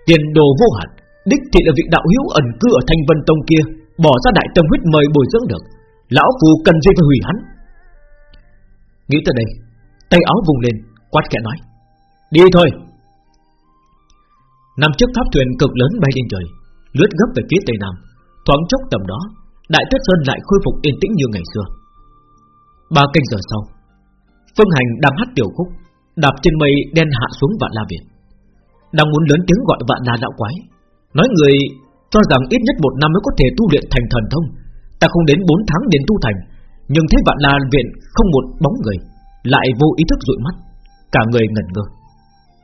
Tiền đồ vô hạn. Đích thị là vị đạo hữu ẩn cư ở Thanh Vân Tông kia. Bỏ ra đại tâm huyết mời bồi dưỡng được. Lão phù cần gì phải hủy hắn? Nghĩ tới đây, Tay áo vùng lên, Quát kẻ nói. Đi thôi. Nằm trước tháp thuyền cực lớn bay lên trời, Lướt gấp về phía tây nam. Thoáng chốc tầm đó, Đại Tuyết Sơn lại khôi phục yên tĩnh như ngày xưa. Ba canh giờ sau, Phương Hành đang hát tiểu khúc. Đạp trên mây, đen hạ xuống vạn la viện Đang muốn lớn tiếng gọi vạn la đạo quái, Nói người cho rằng ít nhất một năm mới có thể tu luyện thành thần thông. Ta không đến 4 tháng đến tu thành, Nhưng thấy vạn la viện không một bóng người, Lại vô ý thức dụi mắt, Cả người ngẩn ngơ.